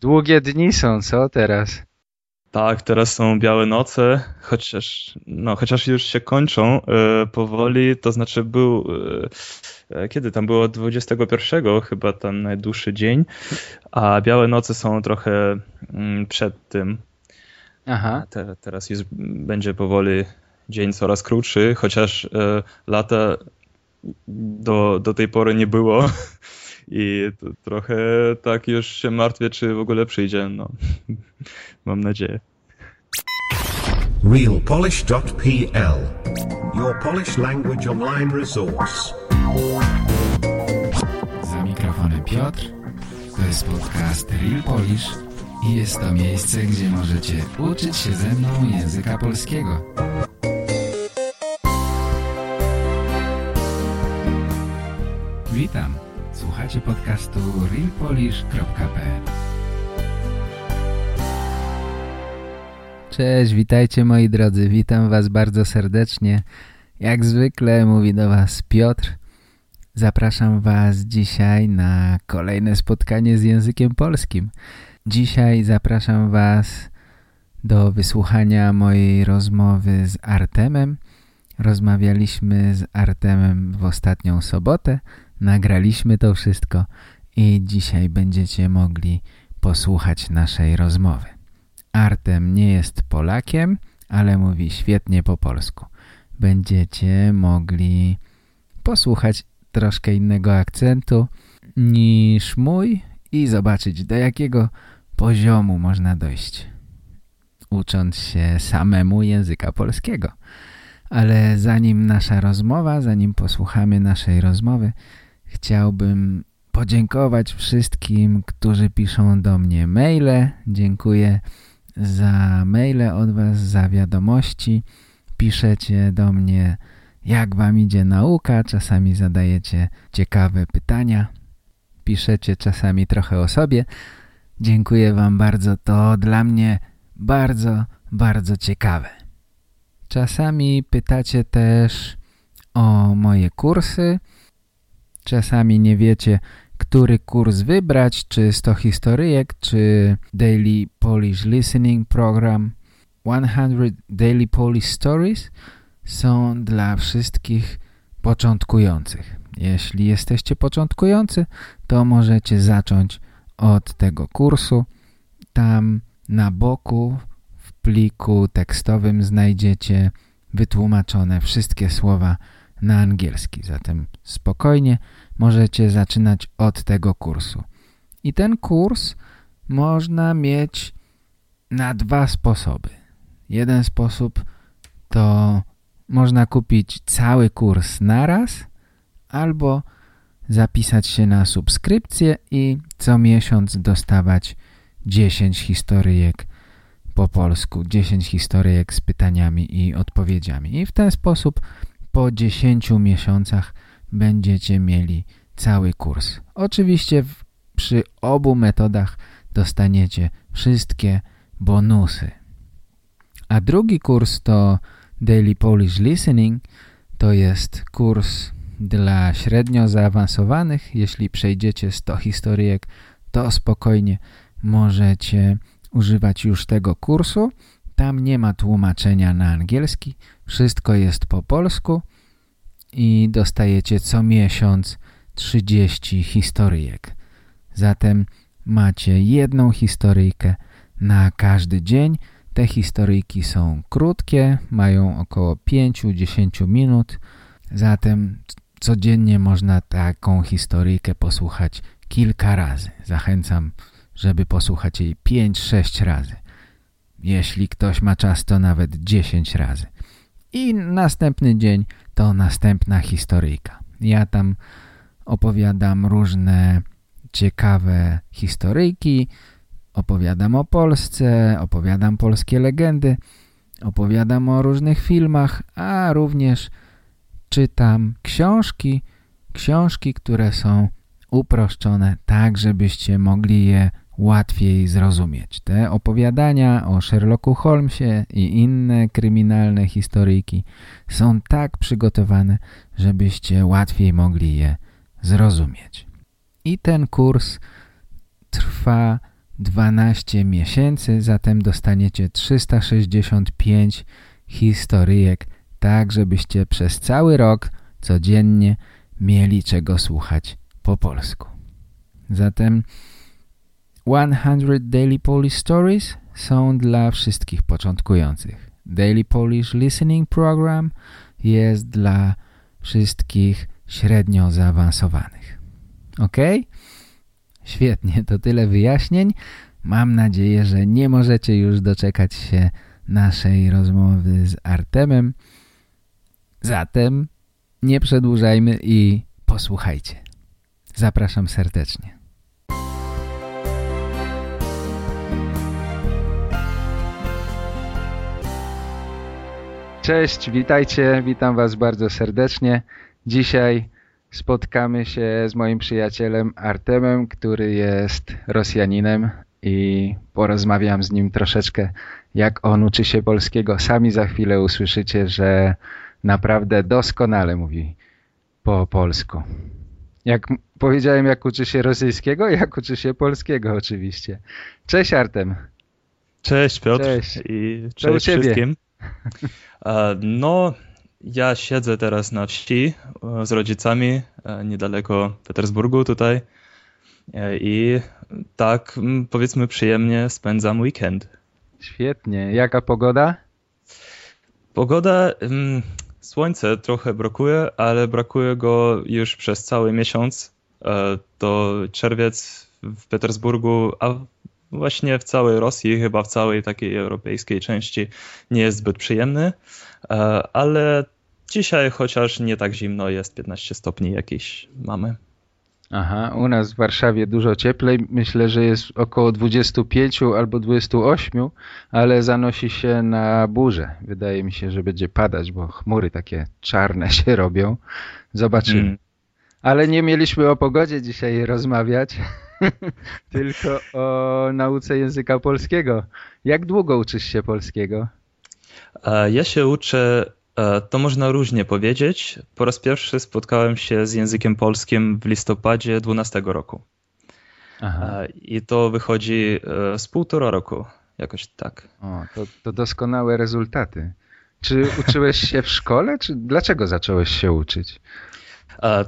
Długie dni są, co teraz? Tak, teraz są białe noce, chociaż, no, chociaż już się kończą e, powoli, to znaczy był, e kiedy tam było 21 chyba ten najdłuższy dzień, a białe noce są trochę mm, przed tym. Aha. Te, teraz już będzie powoli dzień coraz krótszy, chociaż lata do, do tej pory nie było i trochę tak już się martwię, czy w ogóle przyjdzie, no. Mam nadzieję. realpolish.pl Your Polish language online resource. Za mikrofonem Piotr. To jest podcast Real Polish i jest to miejsce, gdzie możecie uczyć się ze mną języka polskiego. Witam. Słuchacie podcastu realpolish.pl Cześć, witajcie moi drodzy, witam was bardzo serdecznie. Jak zwykle mówi do was Piotr. Zapraszam was dzisiaj na kolejne spotkanie z językiem polskim. Dzisiaj zapraszam was do wysłuchania mojej rozmowy z Artemem. Rozmawialiśmy z Artemem w ostatnią sobotę, nagraliśmy to wszystko i dzisiaj będziecie mogli posłuchać naszej rozmowy. Artem nie jest Polakiem, ale mówi świetnie po polsku. Będziecie mogli posłuchać troszkę innego akcentu niż mój i zobaczyć do jakiego poziomu można dojść ucząc się samemu języka polskiego. Ale zanim nasza rozmowa, zanim posłuchamy naszej rozmowy, chciałbym podziękować wszystkim, którzy piszą do mnie maile. Dziękuję za maile od Was, za wiadomości. Piszecie do mnie, jak Wam idzie nauka, czasami zadajecie ciekawe pytania. Piszecie czasami trochę o sobie. Dziękuję Wam bardzo, to dla mnie bardzo, bardzo ciekawe. Czasami pytacie też o moje kursy. Czasami nie wiecie, który kurs wybrać, czy 100 historyjek, czy Daily Polish Listening Program. 100 Daily Polish Stories są dla wszystkich początkujących. Jeśli jesteście początkujący, to możecie zacząć od tego kursu. Tam na boku w pliku tekstowym znajdziecie wytłumaczone wszystkie słowa na angielski. Zatem spokojnie możecie zaczynać od tego kursu. I ten kurs można mieć na dwa sposoby. Jeden sposób to można kupić cały kurs naraz albo zapisać się na subskrypcję i co miesiąc dostawać 10 historyjek po polsku, 10 historyjek z pytaniami i odpowiedziami. I w ten sposób po 10 miesiącach będziecie mieli cały kurs. Oczywiście w, przy obu metodach dostaniecie wszystkie bonusy. A drugi kurs to Daily Polish Listening. To jest kurs dla średnio zaawansowanych. Jeśli przejdziecie 100 historyjek, to spokojnie możecie używać już tego kursu. Tam nie ma tłumaczenia na angielski, wszystko jest po polsku i dostajecie co miesiąc 30 historyjek. Zatem macie jedną historyjkę na każdy dzień. Te historyjki są krótkie, mają około 5-10 minut. Zatem codziennie można taką historyjkę posłuchać kilka razy. Zachęcam żeby posłuchać jej 5-6 razy. Jeśli ktoś ma czas, to nawet 10 razy. I następny dzień to następna historyjka. Ja tam opowiadam różne ciekawe historyjki, opowiadam o Polsce, opowiadam polskie legendy, opowiadam o różnych filmach, a również czytam książki, książki, które są uproszczone tak, żebyście mogli je łatwiej zrozumieć. Te opowiadania o Sherlocku Holmesie i inne kryminalne historyjki są tak przygotowane, żebyście łatwiej mogli je zrozumieć. I ten kurs trwa 12 miesięcy, zatem dostaniecie 365 historyjek, tak żebyście przez cały rok codziennie mieli czego słuchać po polsku. Zatem 100 Daily Polish Stories są dla wszystkich początkujących. Daily Polish Listening Program jest dla wszystkich średnio zaawansowanych. Ok? Świetnie, to tyle wyjaśnień. Mam nadzieję, że nie możecie już doczekać się naszej rozmowy z Artemem. Zatem nie przedłużajmy i posłuchajcie. Zapraszam serdecznie. Cześć, witajcie, witam Was bardzo serdecznie. Dzisiaj spotkamy się z moim przyjacielem Artemem, który jest Rosjaninem i porozmawiam z nim troszeczkę, jak on uczy się polskiego. Sami za chwilę usłyszycie, że naprawdę doskonale mówi po polsku. Jak powiedziałem, jak uczy się rosyjskiego, jak uczy się polskiego oczywiście. Cześć Artem. Cześć Piotr cześć. i cześć wszystkim. No, ja siedzę teraz na wsi e, z rodzicami e, niedaleko Petersburgu tutaj e, i tak powiedzmy przyjemnie spędzam weekend. Świetnie. Jaka pogoda? Pogoda, słońce trochę brakuje, ale brakuje go już przez cały miesiąc. To czerwiec w Petersburgu, a właśnie w całej Rosji, chyba w całej takiej europejskiej części nie jest zbyt przyjemny, ale Dzisiaj chociaż nie tak zimno jest, 15 stopni jakieś mamy. Aha, u nas w Warszawie dużo cieplej. Myślę, że jest około 25 albo 28, ale zanosi się na burzę. Wydaje mi się, że będzie padać, bo chmury takie czarne się robią. Zobaczymy. Mm. Ale nie mieliśmy o pogodzie dzisiaj rozmawiać, tylko o nauce języka polskiego. Jak długo uczysz się polskiego? Ja się uczę E, to można różnie powiedzieć. Po raz pierwszy spotkałem się z językiem polskim w listopadzie 12 roku. Aha. E, I to wychodzi e, z półtora roku, jakoś tak. O, to, to doskonałe rezultaty. Czy uczyłeś się w szkole, czy dlaczego zacząłeś się uczyć?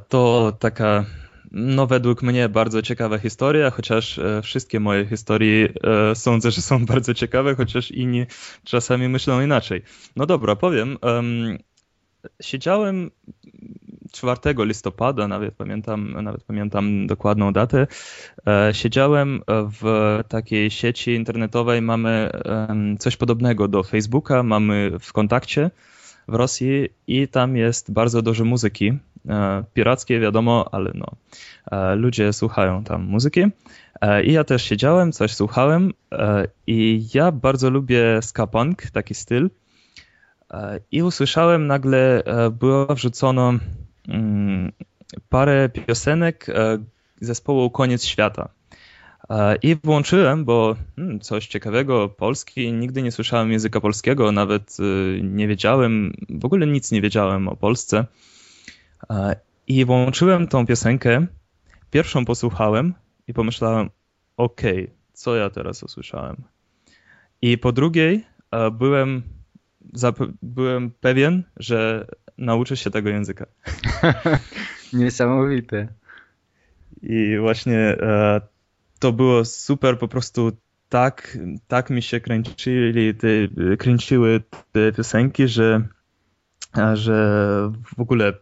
To taka no według mnie bardzo ciekawa historia, chociaż e, wszystkie moje historie e, sądzę, że są bardzo ciekawe, chociaż inni czasami myślą inaczej. No dobra, powiem. Siedziałem 4 listopada, nawet pamiętam, nawet pamiętam dokładną datę, e, siedziałem w takiej sieci internetowej, mamy coś podobnego do Facebooka, mamy w kontakcie w Rosji i tam jest bardzo dużo muzyki. E, pirackie, wiadomo, ale no, e, ludzie słuchają tam muzyki. E, I ja też siedziałem, coś słuchałem i ja bardzo lubię ska punk, taki styl. I usłyszałem nagle, było wrzucono mm, parę piosenek zespołu Koniec Świata. I włączyłem, bo hmm, coś ciekawego, polski, nigdy nie słyszałem języka polskiego, nawet nie wiedziałem, w ogóle nic nie wiedziałem o Polsce. I włączyłem tą piosenkę, pierwszą posłuchałem i pomyślałem, okej, okay, co ja teraz usłyszałem? I po drugiej byłem, byłem pewien, że nauczę się tego języka. Niesamowite. I właśnie e, to było super, po prostu tak, tak mi się kręcili te, kręciły te piosenki, że, że w ogóle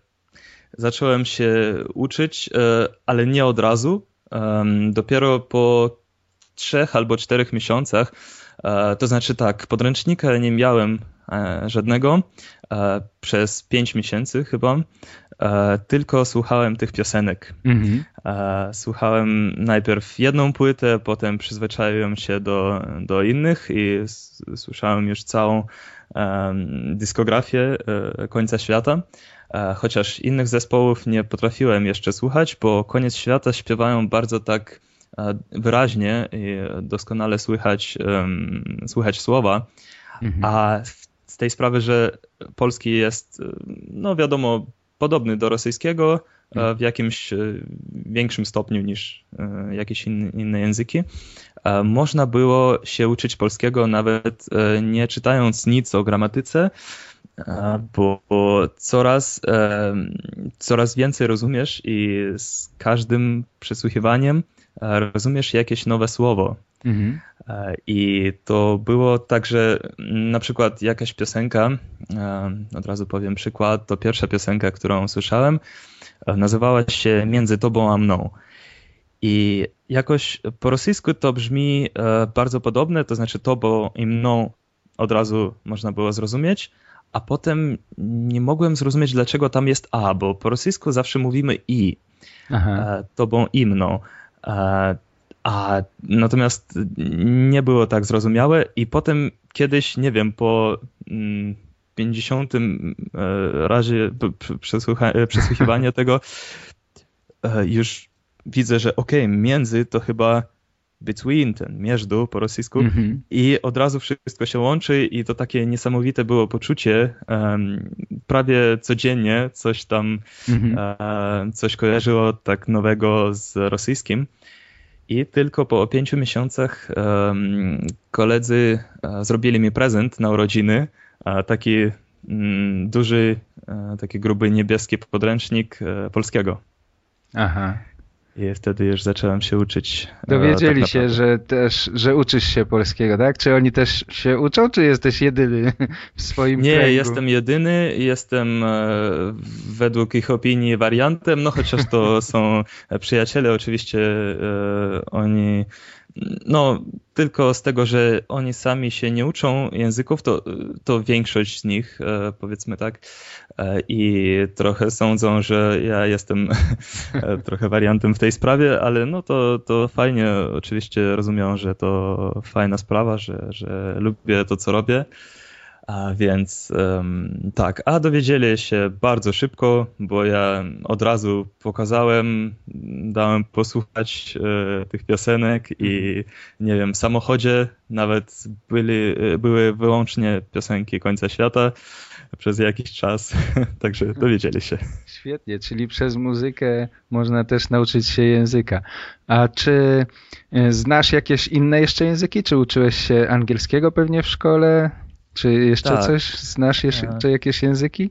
zacząłem się uczyć, e, ale nie od razu. Dopiero po trzech albo czterech miesiącach, e, to znaczy tak, podręcznika nie miałem e, żadnego przez pięć miesięcy chyba, tylko słuchałem tych piosenek. Mhm. Słuchałem najpierw jedną płytę, potem przyzwyczaiłem się do, do innych i słyszałem już całą dyskografię końca świata. E, chociaż innych zespołów nie potrafiłem jeszcze słuchać, bo Koniec Świata śpiewają bardzo tak e, wyraźnie i doskonale słychać, słychać słowa, mhm. a z tej sprawy, że polski jest, no wiadomo, podobny do rosyjskiego, w jakimś większym stopniu niż jakieś inne języki. Można było się uczyć polskiego nawet nie czytając nic o gramatyce, bo, bo coraz, coraz więcej rozumiesz i z każdym przesłuchiwaniem rozumiesz jakieś nowe słowo. Mhm. I to było tak, że na przykład jakaś piosenka, od razu powiem przykład, to pierwsza piosenka, którą słyszałem, nazywała się Między Tobą a Mną. I jakoś po rosyjsku to brzmi bardzo podobne, to znaczy Tobą i Mną od razu można było zrozumieć, a potem nie mogłem zrozumieć, dlaczego tam jest A, bo po rosyjsku zawsze mówimy I, Aha. Tobą i Mną. A natomiast nie było tak zrozumiałe i potem kiedyś, nie wiem, po 50 mm, e, razie e, przesłuchiwania tego e, już widzę, że okej, okay, między to chyba between, ten między po rosyjsku mm -hmm. i od razu wszystko się łączy i to takie niesamowite było poczucie. Um, prawie codziennie coś tam, mm -hmm. coś kojarzyło tak nowego z rosyjskim. I tylko po pięciu miesiącach um, koledzy uh, zrobili mi prezent na urodziny, taki um, duży, uh, taki gruby niebieski podręcznik polskiego. Aha. I wtedy już zacząłem się uczyć. E, Dowiedzieli tak się, że też, że uczysz się polskiego, tak? Czy oni też się uczą, czy jesteś jedyny w swoim Nie, kręgu? jestem jedyny, jestem e, według ich opinii wariantem, no chociaż to są przyjaciele, oczywiście e, oni no, tylko z tego, że oni sami się nie uczą języków, to, to większość z nich, e, powiedzmy tak, e, i trochę sądzą, że ja jestem e, trochę wariantem w tej sprawie, ale no to, to fajnie, oczywiście rozumiem, że to fajna sprawa, że, że lubię to, co robię. A więc um, tak, a dowiedzieli się bardzo szybko, bo ja od razu pokazałem, dałem posłuchać e, tych piosenek i nie wiem, w samochodzie nawet byli, były wyłącznie piosenki końca świata przez jakiś czas, także dowiedzieli się. Świetnie, czyli przez muzykę można też nauczyć się języka. A czy e, znasz jakieś inne jeszcze języki? Czy uczyłeś się angielskiego pewnie w szkole? Czy jeszcze tak. coś? Znasz jeszcze e. jakieś języki?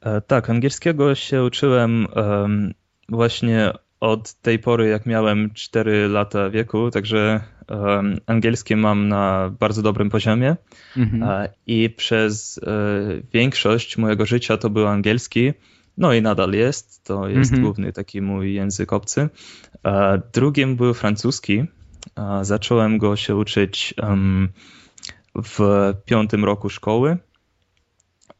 E, tak, angielskiego się uczyłem um, właśnie od tej pory, jak miałem 4 lata wieku, także um, angielski mam na bardzo dobrym poziomie mhm. E, i przez większość mojego życia to był angielski. No i nadal jest, to jest mhm. główny taki mój język obcy. drugim był francuski. zacząłem go się uczyć um, w piątym roku szkoły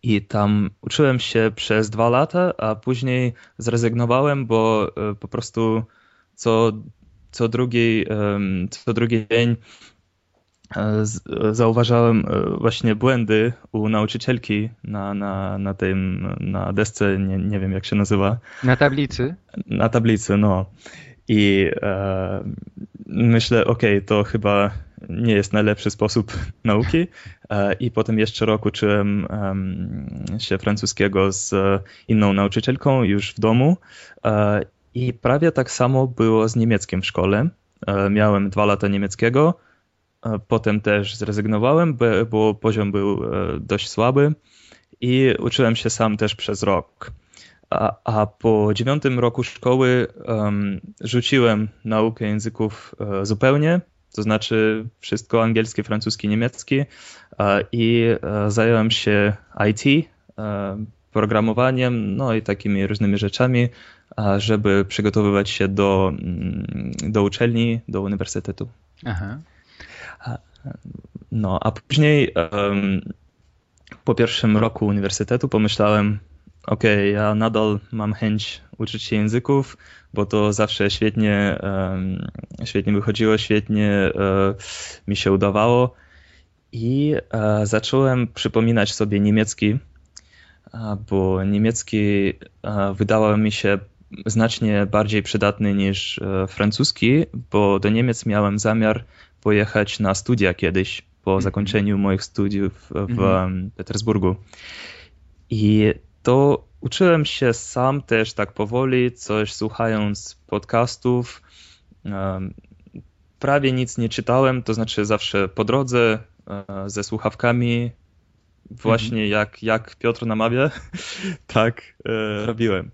i tam uczyłem się przez dwa lata, a później zrezygnowałem, bo e, po prostu co, co, drugi, co drugi dzień e, zauważałem e, właśnie błędy u nauczycielki na, na, na tym, na desce, nie, nie wiem jak się nazywa. Na tablicy? Na tablicy, no. I e, myślę, okay, to chyba nie jest najlepszy sposób nauki. E, I potem jeszcze rok uczyłem się francuskiego z inną nauczycielką już w domu. E, I prawie tak samo było z niemieckim w szkole. E, miałem dwa lata niemieckiego. Potem też zrezygnowałem, bo poziom był dość słaby i uczyłem się sam też przez rok. A, a po dziewiątym roku szkoły um, rzuciłem naukę języków zupełnie to znaczy wszystko angielski, francuski, niemiecki e, i e, zająłem się IT, e, programowaniem, no i takimi różnymi rzeczami, żeby przygotowywać się do, mm, do uczelni, do uniwersytetu. Aha. No, a później po pierwszym roku uniwersytetu pomyślałem, ok, ja nadal mam chęć uczyć się języków, bo to zawsze świetnie, świetnie wychodziło, świetnie e, mi się udawało. I e, zacząłem przypominać sobie niemiecki, bo niemiecki e, wydawał mi się znacznie bardziej przydatny niż francuski, bo do Niemiec miałem zamiar pojechać na studia kiedyś po mhm. zakończeniu moich studiów w mhm. Petersburgu. I to uczyłem się sam też tak powoli, coś słuchając podcastów. Prawie nic nie czytałem, to znaczy zawsze po drodze ze słuchawkami, właśnie mhm. jak, jak Piotr namawia, tak robiłem.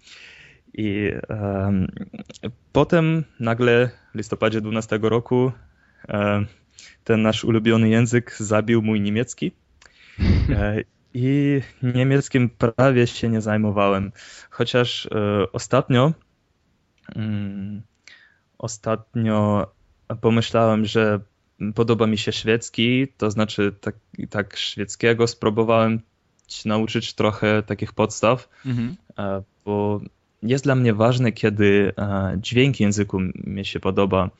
I um, potem nagle w listopadzie 12 roku um, ten nasz ulubiony język zabił mój niemiecki. E, I niemieckim prawie się nie zajmowałem. Chociaż e, ostatnio mm, ostatnio pomyślałem, że podoba mi się szwedzki, to znaczy tak, tak szwedzkiego spróbowałem się nauczyć trochę takich podstaw, mhm. E, bo jest dla mnie ważne, kiedy dźwięk języku mi się podoba.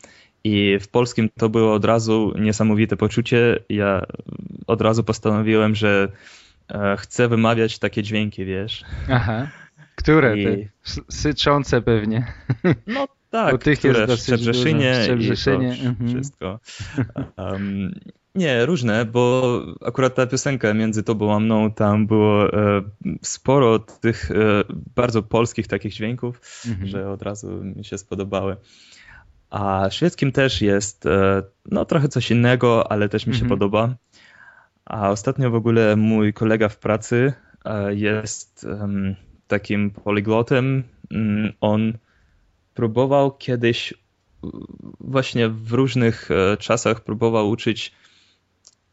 I w polskim to było od razu niesamowite poczucie. Ja od razu postanowiłem, że e, chcę wymawiać takie dźwięki, wiesz. Aha. Które? I... Syczące pewnie. No tak, Bo tych które jest Szczebrzeszynie, Szczebrzeszynie. i mhm. wszystko. Um, nie, różne, bo akurat ta piosenka między tobą a mną, tam było e, sporo tych e, bardzo polskich takich dźwięków, mhm. że od razu mi się spodobały. A szwedzkim też jest e, no, trochę coś innego, ale też mi się mhm. podoba. A ostatnio w ogóle mój kolega w pracy e, jest takim poliglotem. Mm, on próbował kiedyś, właśnie w różnych e, czasach, próbował uczyć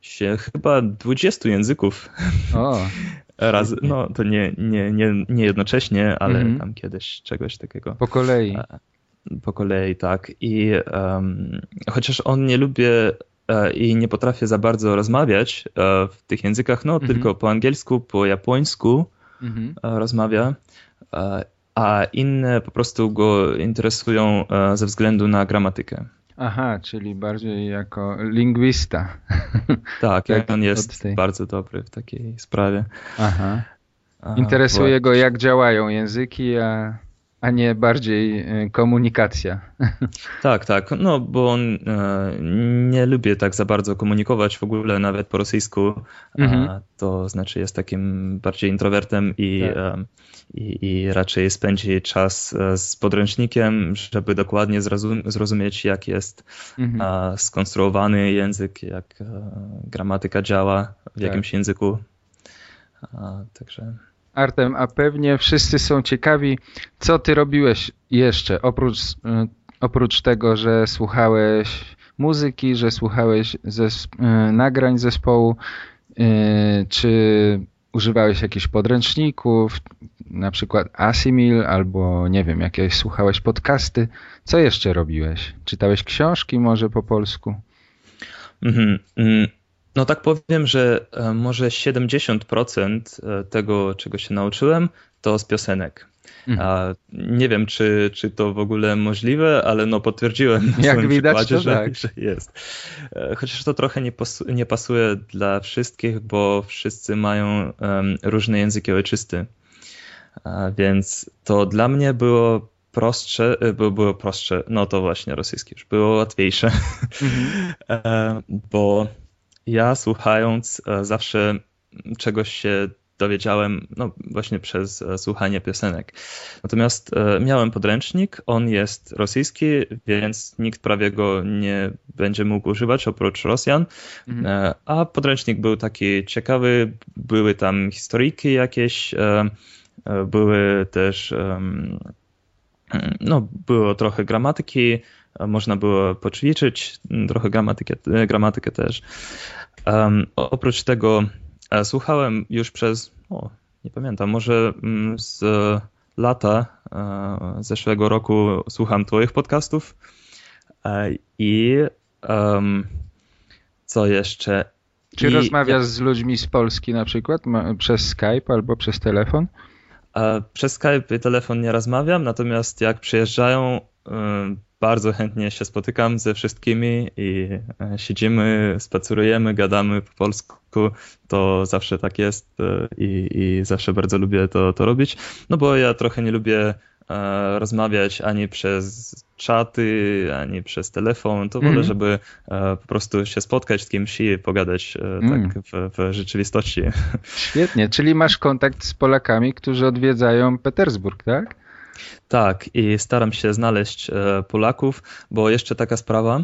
się chyba 20 języków. O. Raz, no to nie, nie, nie, nie jednocześnie, ale mhm. tam kiedyś czegoś takiego. Po kolei po kolei, tak. I um, chociaż on nie lubię e, i nie potrafię za bardzo rozmawiać e, w tych językach, no mhm. tylko po angielsku, po japońsku mhm. E, rozmawia, a inne po prostu go interesują ze względu na gramatykę. Aha, czyli bardziej jako lingwista. Tak, tak on jest tej... bardzo dobry w takiej sprawie. Aha. Interesuje go, jak działają języki, a a nie bardziej e, komunikacja. Tak, tak, no bo on e, nie lubi tak za bardzo komunikować w ogóle nawet po rosyjsku, mhm. to znaczy jest takim bardziej introwertem i, tak. E, i, i, raczej spędzi czas z podręcznikiem, żeby dokładnie zrozumieć jak jest mhm. skonstruowany język, jak gramatyka działa w tak. jakimś języku. Także... Artem, a pewnie wszyscy są ciekawi, co ty robiłeś jeszcze, oprócz, y, oprócz tego, że słuchałeś muzyki, że słuchałeś zes y, nagrań zespołu, y, czy używałeś jakichś podręczników, na przykład Asimil, albo nie wiem, jakieś słuchałeś podcasty. Co jeszcze robiłeś? Czytałeś książki może po polsku? Mm -hmm. No tak powiem, że e, może 70% e, tego, czego się nauczyłem, to z piosenek. Mhm. Nie wiem, czy, czy to w ogóle możliwe, ale no potwierdziłem na Jak widać, to że, tak. że jest. E, chociaż to trochę nie, nie pasuje dla wszystkich, bo wszyscy mają um, różne języki ojczysty. Więc to dla mnie było prostsze, było, było prostsze, no to właśnie rosyjskie już było łatwiejsze, mhm. bo ja słuchając e, zawsze czegoś się dowiedziałem no, właśnie przez e, słuchanie piosenek. Natomiast e, miałem podręcznik, on jest rosyjski, więc nikt prawie go nie będzie mógł używać oprócz Rosjan. Mhm. A podręcznik był taki ciekawy, były tam historyjki jakieś, były też no, było trochę gramatyki, można było poćwiczyć trochę gramatykę, gramatykę też. Um, oprócz tego e, słuchałem już przez, o, nie pamiętam, może mm, z lata e, zeszłego roku słucham Twoich podcastów e, i um, co jeszcze? Czy I rozmawiasz ja... z ludźmi z Polski na przykład przez Skype albo przez telefon? Przez Skype i telefon nie rozmawiam, natomiast jak przyjeżdżają, bardzo chętnie się spotykam ze wszystkimi i e, siedzimy, spacerujemy, gadamy po polsku. To zawsze tak jest e, i, i zawsze bardzo lubię to, to robić. No bo ja trochę nie lubię e, rozmawiać ani przez czaty, ani przez telefon, to wolę, mm. żeby po prostu się spotkać z kimś i pogadać mm. tak w, w, rzeczywistości. Świetnie, czyli masz kontakt z Polakami, którzy odwiedzają Petersburg, tak? Tak, i staram się znaleźć e, Polaków, bo jeszcze taka sprawa.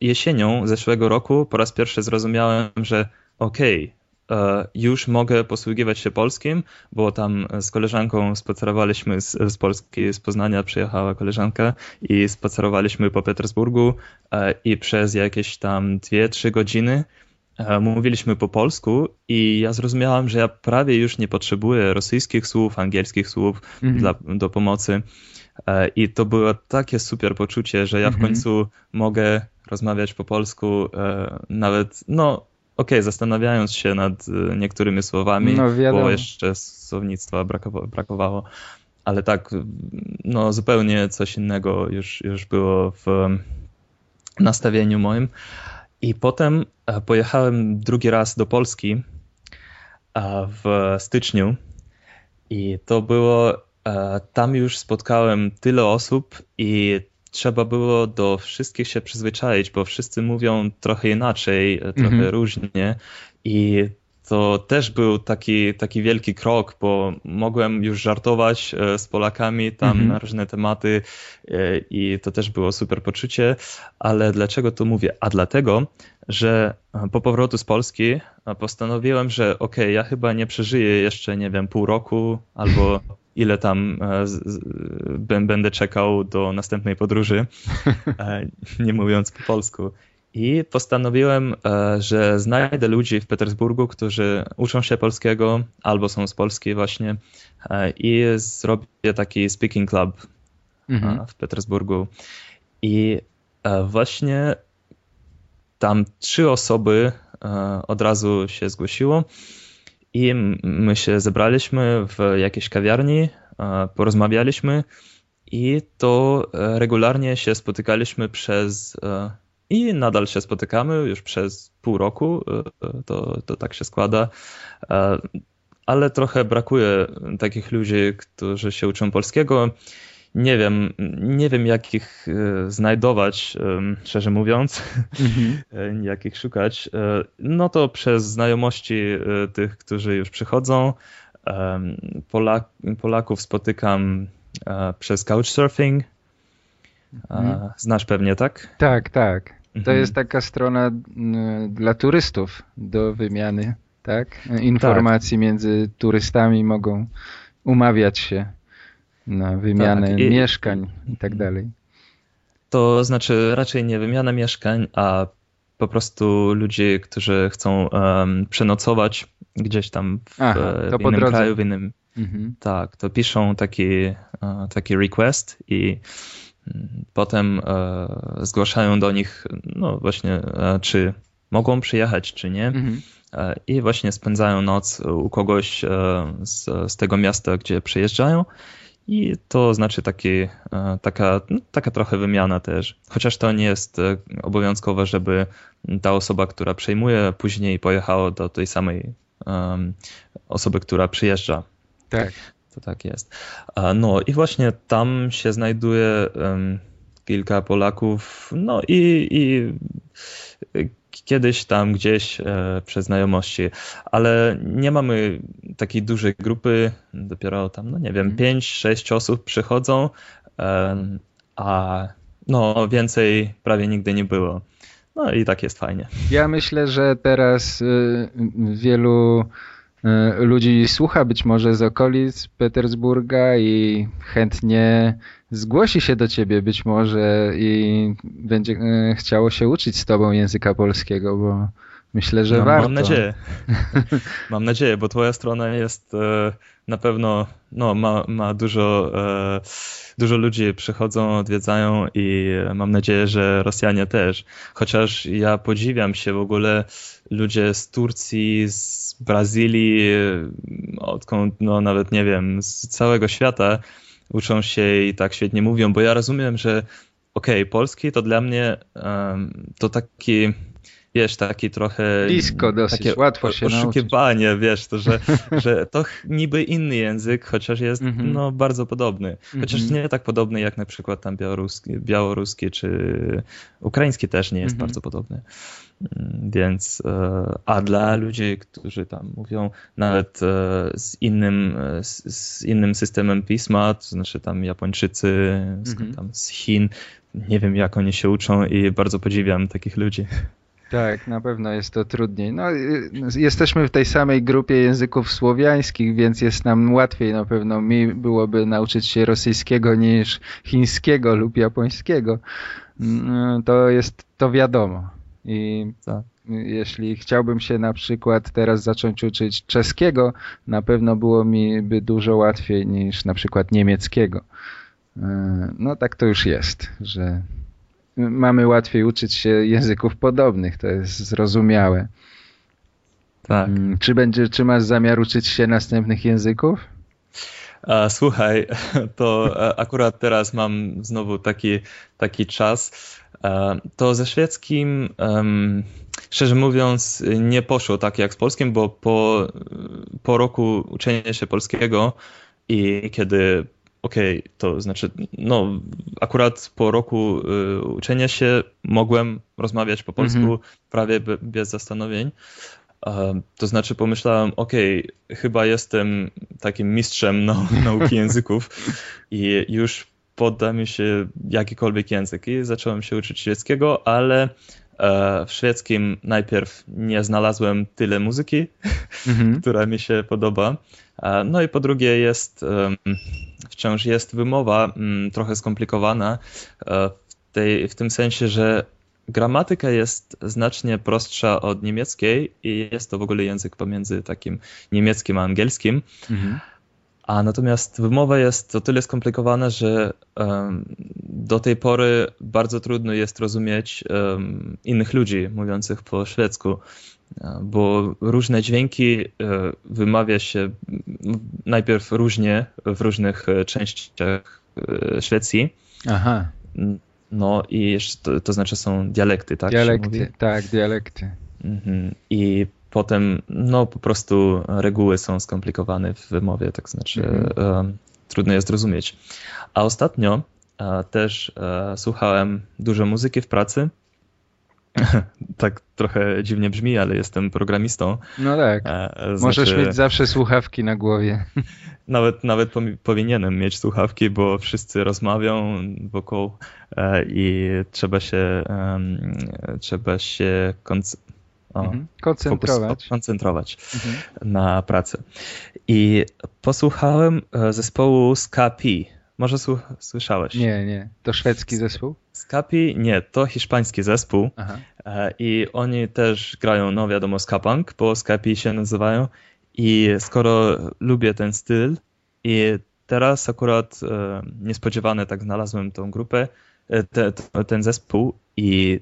Jesienią zeszłego roku po raz pierwszy zrozumiałem, że okej, okay, E, już mogę posługiwać się polskim, bo tam z koleżanką spacerowaliśmy z, z Polski, z Poznania przyjechała koleżanka i spacerowaliśmy po Petersburgu e, i przez jakieś tam 2-3 godziny mówiliśmy po polsku i ja zrozumiałam, że ja prawie już nie potrzebuję rosyjskich słów, angielskich słów mhm. dla, do pomocy. I to było takie super poczucie, że ja w mhm. końcu mogę rozmawiać po polsku, nawet no okej, okay, zastanawiając się nad niektórymi słowami, no, bo jeszcze słownictwa brakowało, brakowało, ale tak, no zupełnie coś innego już, już było w nastawieniu moim. I potem e, pojechałem drugi raz do Polski w styczniu i to było, e, tam już spotkałem tyle osób i trzeba było do wszystkich się przyzwyczaić, bo wszyscy mówią trochę inaczej, trochę mhm. różnie i to też był taki, taki wielki krok, bo mogłem już żartować e, z Polakami tam mhm. na różne tematy e, i to też było super poczucie, ale dlaczego to mówię? A dlatego, że po powrotu z Polski postanowiłem, że ok, ja chyba nie przeżyję jeszcze, nie wiem, pół roku albo ile tam e, będę czekał do następnej podróży, e, nie mówiąc po polsku. I postanowiłem, e, że znajdę ludzi w Petersburgu, którzy uczą się polskiego albo są z Polski właśnie i zrobię taki speaking club mhm. w Petersburgu. I właśnie tam trzy osoby od razu się zgłosiło. I my się zebraliśmy w jakiejś kawiarni, porozmawialiśmy i to e, regularnie się spotykaliśmy przez e, i nadal się spotykamy już przez pół roku, e, to, to tak się składa, ale trochę brakuje takich ludzi, którzy się uczą polskiego nie wiem, nie wiem jak ich e, znajdować, szczerze mówiąc, mhm. jak ich szukać. E, no to przez znajomości e, tych, którzy już przychodzą. Polak, Polaków spotykam przez couchsurfing. Mhm. Znasz pewnie, tak? Tak, tak. To mhm. jest taka strona dla turystów do wymiany, tak? Informacji tak. między turystami mogą umawiać się na wymianę tak, i, mieszkań i tak dalej. To znaczy raczej nie wymiana mieszkań, a po prostu ludzie, którzy chcą um, przenocować gdzieś tam w, Aha, w innym kraju, w innym. Mhm. Tak, to piszą taki, uh, taki request i potem uh, zgłaszają do nich, no właśnie, uh, czy mogą przyjechać, czy nie. Mhm. I właśnie spędzają noc u kogoś z, z tego miasta, gdzie przyjeżdżają i to znaczy taki, e, taka, no, taka trochę wymiana też. Chociaż to nie jest e, obowiązkowe, żeby ta osoba, która przejmuje, później pojechała do tej samej um, osoby, która przyjeżdża. Tak. To tak jest. No i właśnie tam się znajduje kilka Polaków, no i, i kiedyś tam gdzieś e, przez znajomości, ale nie mamy takiej dużej grupy, dopiero tam, no nie wiem, 5-6 mhm. osób przychodzą, a no więcej prawie nigdy nie było. No i tak jest fajnie. Ja myślę, że teraz y, wielu ludzi słucha być może z okolic Petersburga i chętnie zgłosi się do ciebie być może i będzie e, chciało się uczyć z tobą języka polskiego, bo myślę, że no, warto. Mam nadzieję. mam nadzieję, bo twoja strona jest e, na pewno, no, ma, ma dużo, e, dużo ludzi przychodzą, odwiedzają i mam nadzieję, że Rosjanie też. Chociaż ja podziwiam się w ogóle ludzie z Turcji, z Brazylii, odkąd, no nawet nie wiem, z całego świata, uczą się i tak świetnie mówią, bo ja rozumiem, że okej, okay, polski to dla mnie um, to taki wiesz, taki trochę... Blisko dosyć, takie łatwo się Oszukiwanie, nauczyć. wiesz, to, że, że to niby inny język, chociaż jest mm -hmm. no, bardzo podobny. Chociaż mm -hmm. nie tak podobny jak na przykład tam białoruski, białoruski czy ukraiński też nie jest mm -hmm. bardzo podobny. Mm, więc, e, a dla ludzi, którzy tam mówią nawet e, z innym, e, z, z innym systemem pisma, to znaczy tam Japończycy, mhm. tam z Chin, nie wiem jak oni się uczą i bardzo podziwiam takich ludzi. Tak, na pewno jest to trudniej. No, y, jesteśmy w tej samej grupie języków słowiańskich, więc jest nam łatwiej na pewno mi byłoby nauczyć się rosyjskiego niż chińskiego lub japońskiego. Mm, to jest to wiadomo. I tak. jeśli chciałbym się na przykład teraz zacząć uczyć czeskiego, na pewno było mi by dużo łatwiej niż na przykład niemieckiego. E, no tak to już jest, że mamy łatwiej uczyć się języków podobnych, to jest zrozumiałe. Tak. Mm, czy, będzie, czy masz zamiar uczyć się następnych języków? Słuchaj, to akurat teraz mam znowu taki, taki czas. To ze szwedzkim, szczerze mówiąc, nie poszło tak jak z polskim, bo po, po roku uczenia się polskiego i kiedy okej, okay, to znaczy, no, akurat po roku y, uczenia się mogłem rozmawiać po polsku mm -hmm. prawie bez zastanowień. To znaczy pomyślałem, okej, okay, chyba jestem takim mistrzem nau nauki języków i już podda mi się jakikolwiek język. I zacząłem się uczyć szwedzkiego, ale e, w szwedzkim najpierw nie znalazłem tyle muzyki, mm -hmm. która mi się podoba. No i po drugie jest, wciąż jest wymowa mm, trochę skomplikowana e, w, tej, w tym sensie, że gramatyka jest znacznie prostsza od niemieckiej i jest to w ogóle język pomiędzy takim niemieckim a angielskim. Mhm. A natomiast wymowa jest o tyle skomplikowana, że um, do tej pory bardzo trudno jest rozumieć um, innych ludzi mówiących po szwedzku, e, bo różne dźwięki e, wymawia się najpierw różnie w różnych e, częściach Szwecji. Aha. No i jeszcze to, to znaczy są dialekty, tak? Dialekty, tak, dialekty. Mhm. I potem, no po prostu reguły są skomplikowane w wymowie, tak znaczy mhm. trudno jest zrozumieć. A ostatnio e, też e, słuchałem dużo muzyki w pracy. tak trochę dziwnie brzmi, ale jestem programistą. No tak. Znaczy, Możesz mieć zawsze słuchawki na głowie. Nawet, nawet powinienem mieć słuchawki, bo wszyscy rozmawiają wokół e, i trzeba się, trzeba się o, mhm. koncentrować, koncentrować mhm. na pracę. I posłuchałem e, zespołu Scapi. Może słyszałeś? Nie, nie. To szwedzki zespół? Scapi? Nie, to hiszpański zespół. Aha. E, I oni też grają, no wiadomo, skapunk, bo Scapi się nazywają. I skoro lubię ten styl i teraz akurat e, niespodziewane tak znalazłem tą grupę, e, te, ten zespół i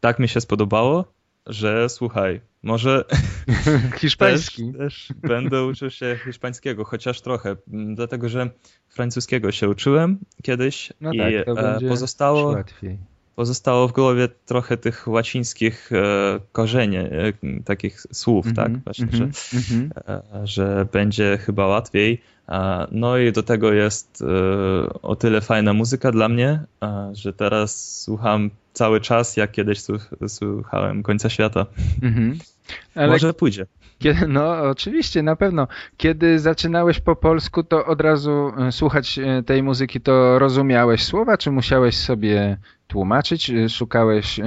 tak mi się spodobało, że słuchaj, może hiszpański. Też, też będę uczył się hiszpańskiego, chociaż trochę, dlatego że francuskiego się uczyłem kiedyś no i tak, e, pozostało. Pozostało w głowie trochę tych łacińskich e, korzeni, e, takich słów, mm -hmm, tak, mhm, właśnie, mm -hmm, że, mm -hmm. że będzie chyba łatwiej. No i do tego jest o tyle fajna muzyka dla mnie, że teraz słucham cały czas, jak kiedyś słuchałem końca świata. Mhm. Ale Może pójdzie. Kiedy, no oczywiście, na pewno. Kiedy zaczynałeś po polsku, to od razu słuchać tej muzyki, to rozumiałeś słowa, czy musiałeś sobie tłumaczyć? E, szukałeś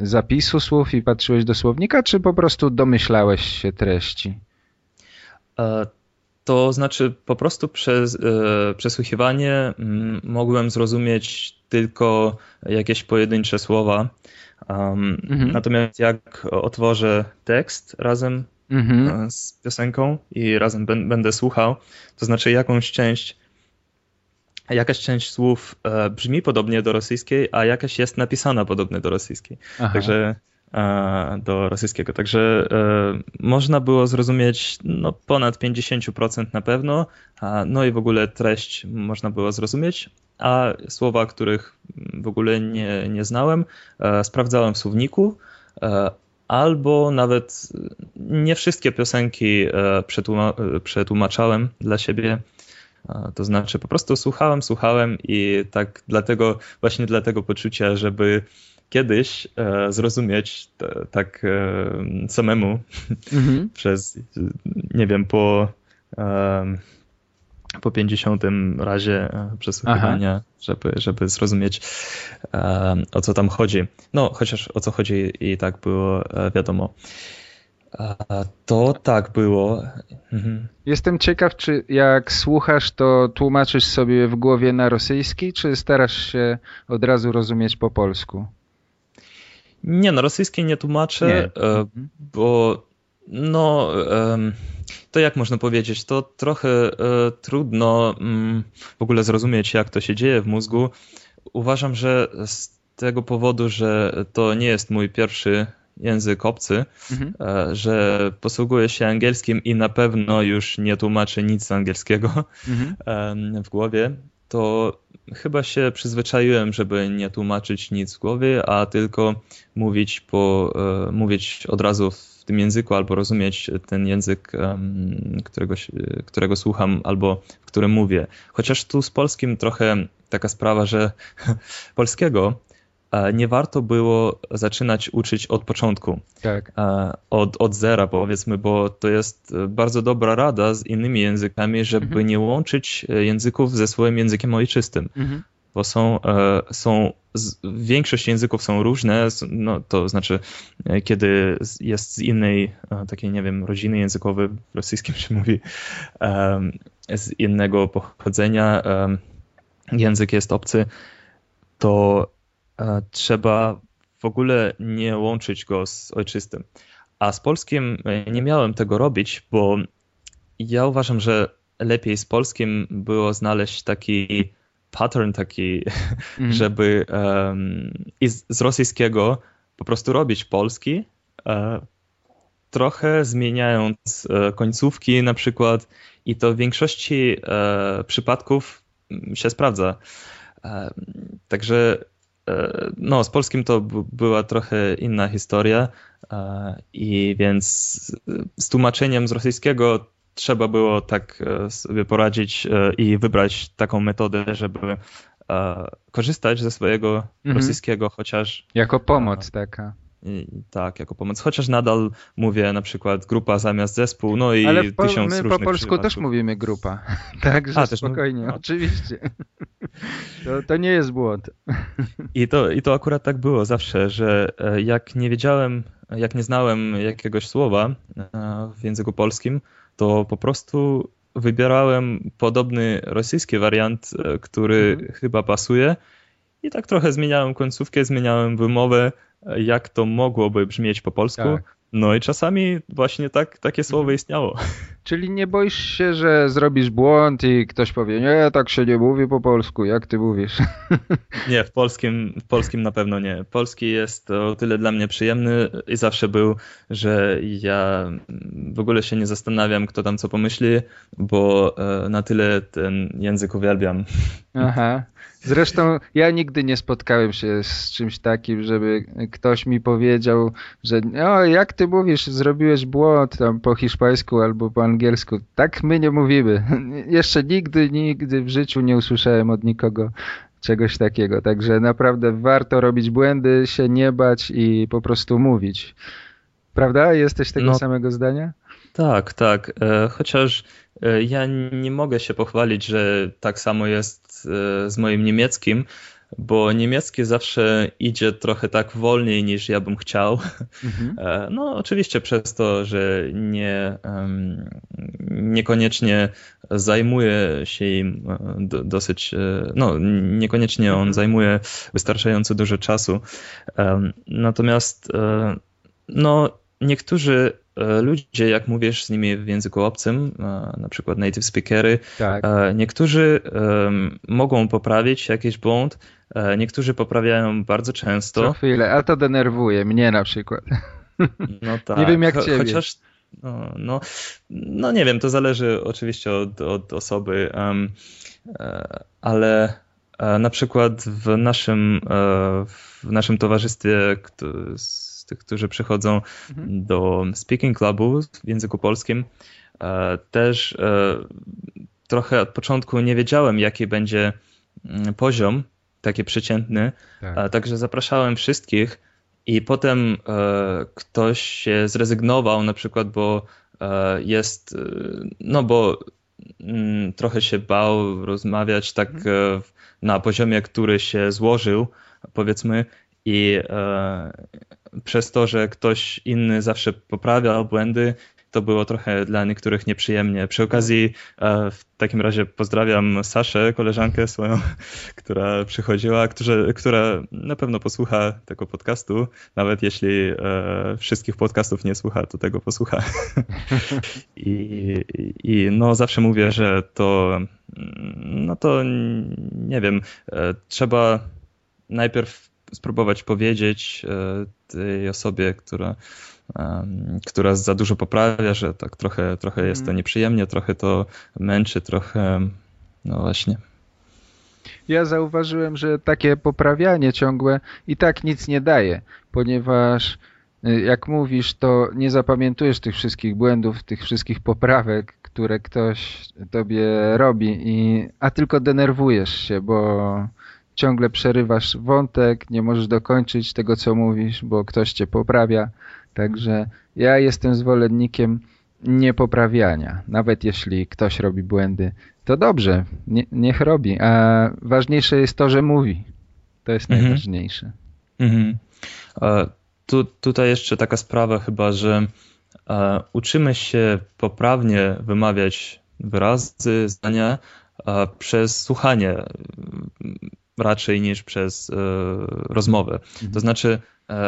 zapisu słów i patrzyłeś do słownika, czy po prostu domyślałeś się treści? To znaczy po prostu przez e, przesłuchiwanie m, mogłem zrozumieć tylko jakieś pojedyncze słowa. Um, mhm. Natomiast jak otworzę tekst razem mhm. z piosenką i razem będę słuchał, to znaczy jakąś część jakaś część słów e, brzmi podobnie do rosyjskiej, a jakaś jest napisana podobnie do rosyjskiej. Aha. Także do rosyjskiego. Także e, można było zrozumieć no, ponad 50% na pewno, no i w ogóle treść można było zrozumieć, a słowa, których w ogóle nie, nie znałem, e, sprawdzałem w słowniku, e, albo nawet nie wszystkie piosenki przetłumaczałem dla siebie. To znaczy po prostu słuchałem, słuchałem i tak dlatego, właśnie dlatego poczucia, żeby kiedyś e, zrozumieć te, tak e, samemu mhm. przez, nie wiem, po, e, po 50 razie e, przesłuchiwania, żeby, żeby zrozumieć e, o co tam chodzi. No, chociaż o co chodzi i tak było e, wiadomo. To tak było. Mhm. Jestem ciekaw, czy jak słuchasz, to tłumaczysz sobie w głowie na rosyjski, czy starasz się od razu rozumieć po polsku? Nie, na rosyjskiej nie tłumaczę, nie. E, bo no, to jak można powiedzieć, to trochę e, trudno mm, w ogóle zrozumieć, jak to się dzieje w mózgu. Uważam, że z tego powodu, że to nie jest mój pierwszy język obcy, mhm. E, że posługuję się angielskim i na pewno już nie tłumaczę nic angielskiego mhm. w głowie, to chyba się przyzwyczaiłem, żeby nie tłumaczyć nic w głowie, a tylko mówić, po, e, mówić od razu w tym języku albo rozumieć ten język, którego, którego słucham albo w którym mówię. Chociaż tu z polskim trochę taka sprawa, że polskiego nie warto było zaczynać uczyć od początku. Tak. Od, od zera powiedzmy, bo to jest bardzo dobra rada z innymi językami, żeby mhm. nie łączyć języków ze swoim językiem ojczystym. Mhm. Bo są, e, są, większość języków są różne, no, to znaczy, e, kiedy jest z innej, e, takiej, nie wiem, rodziny językowej, w rosyjskim się mówi, z innego pochodzenia, język jest obcy, to trzeba w ogóle nie łączyć go z ojczystym. A z polskim e, nie miałem tego robić, bo ja uważam, że lepiej z polskim było znaleźć taki pattern, taki, mm. żeby um, i z, z, rosyjskiego po prostu robić polski, e, trochę zmieniając e, końcówki na przykład i to w większości e, przypadków się sprawdza. E, także no, z polskim to była trochę inna historia e, i więc z tłumaczeniem z rosyjskiego trzeba było tak e, sobie poradzić i wybrać taką metodę, żeby korzystać ze swojego mhm. rosyjskiego, chociaż... Jako pomoc taka. I, tak, jako pomoc. Chociaż nadal mówię na przykład grupa zamiast zespół, no i Ale po, tysiąc my różnych po polsku też mówimy grupa. Także A, spokojnie, oczywiście. To, to nie jest błąd. I to, I to akurat tak było zawsze, że e, jak nie wiedziałem, jak nie znałem jakiegoś słowa e, w języku polskim, to po prostu wybierałem podobny rosyjski wariant, e, który mhm. chyba pasuje i tak trochę zmieniałem końcówkę, zmieniałem wymowę, jak to mogłoby brzmieć po polsku. Tak. No i czasami właśnie tak, takie słowo mhm. istniało. Czyli nie boisz się, że zrobisz błąd i ktoś powie, nie, tak się nie mówi po polsku, jak ty mówisz? Nie, w polskim, w polskim na pewno nie. Polski jest o tyle dla mnie przyjemny i zawsze był, że ja w ogóle się nie zastanawiam, kto tam co pomyśli, bo e, na tyle ten język uwielbiam. Aha. Zresztą ja nigdy nie spotkałem się z czymś takim, żeby ktoś mi powiedział, że o, jak ty mówisz, zrobiłeś błąd tam po hiszpańsku albo po angielsku. Tak my nie mówimy. Jeszcze nigdy, nigdy w życiu nie usłyszałem od nikogo czegoś takiego. Także naprawdę warto robić błędy, się nie bać i po prostu mówić. Prawda? Jesteś tego no, samego zdania? Tak, tak. E, chociaż e, ja nie mogę się pochwalić, że tak samo jest z moim niemieckim, bo niemiecki zawsze idzie trochę tak wolniej niż ja bym chciał. Mhm. No, oczywiście przez to, że nie, niekoniecznie zajmuje się im dosyć, no, niekoniecznie on mhm. zajmuje wystarczająco dużo czasu. Natomiast, no, niektórzy e, ludzie, jak mówisz z nimi w języku obcym, e, na przykład native speakery, tak. E, niektórzy mogą poprawić jakiś błąd, niektórzy poprawiają bardzo często. Co chwilę, a to denerwuje mnie na przykład. No tak. Nie wiem jak ciebie. Chociaż no, no, no nie wiem, to zależy oczywiście od, od osoby, um, ale na przykład w naszym, w naszym towarzystwie, z tych, którzy przychodzą mhm. do speaking clubu w języku polskim, też trochę od początku nie wiedziałem, jaki będzie mm, poziom, taki przeciętny, tak. także zapraszałem wszystkich i potem ktoś się zrezygnował na przykład, bo jest, no bo mm, trochę się bał rozmawiać tak mhm. na poziomie, który się złożył, powiedzmy, i e, przez to, że ktoś inny zawsze poprawiał błędy, to było trochę dla niektórych nieprzyjemnie. Przy okazji e, w takim razie pozdrawiam Saszę, koleżankę swoją, która przychodziła, która, która na pewno posłucha tego podcastu, nawet jeśli e, wszystkich podcastów nie słucha, to tego posłucha. I, I no zawsze mówię, że to no to nie wiem, e, trzeba najpierw spróbować powiedzieć tej osobie, która która za dużo poprawia, że tak trochę, trochę jest to mhm. nieprzyjemnie, trochę to męczy, trochę, no właśnie. Ja zauważyłem, że takie poprawianie ciągłe i tak nic nie daje, ponieważ y, jak mówisz, to nie zapamiętujesz tych wszystkich błędów, tych wszystkich poprawek, które ktoś tobie robi, i, a tylko denerwujesz się, bo ciągle przerywasz wątek, nie możesz dokończyć tego, co mówisz, bo ktoś cię poprawia. Także ja jestem zwolennikiem niepoprawiania. Nawet jeśli ktoś robi błędy, to dobrze, nie, niech robi. A ważniejsze jest to, że mówi. To jest mhm. najważniejsze. Mhm. Tu, tutaj jeszcze taka sprawa chyba, że e, uczymy się poprawnie wymawiać wyrazy, zdania e, przez słuchanie raczej niż przez e, rozmowę. Mhm. To znaczy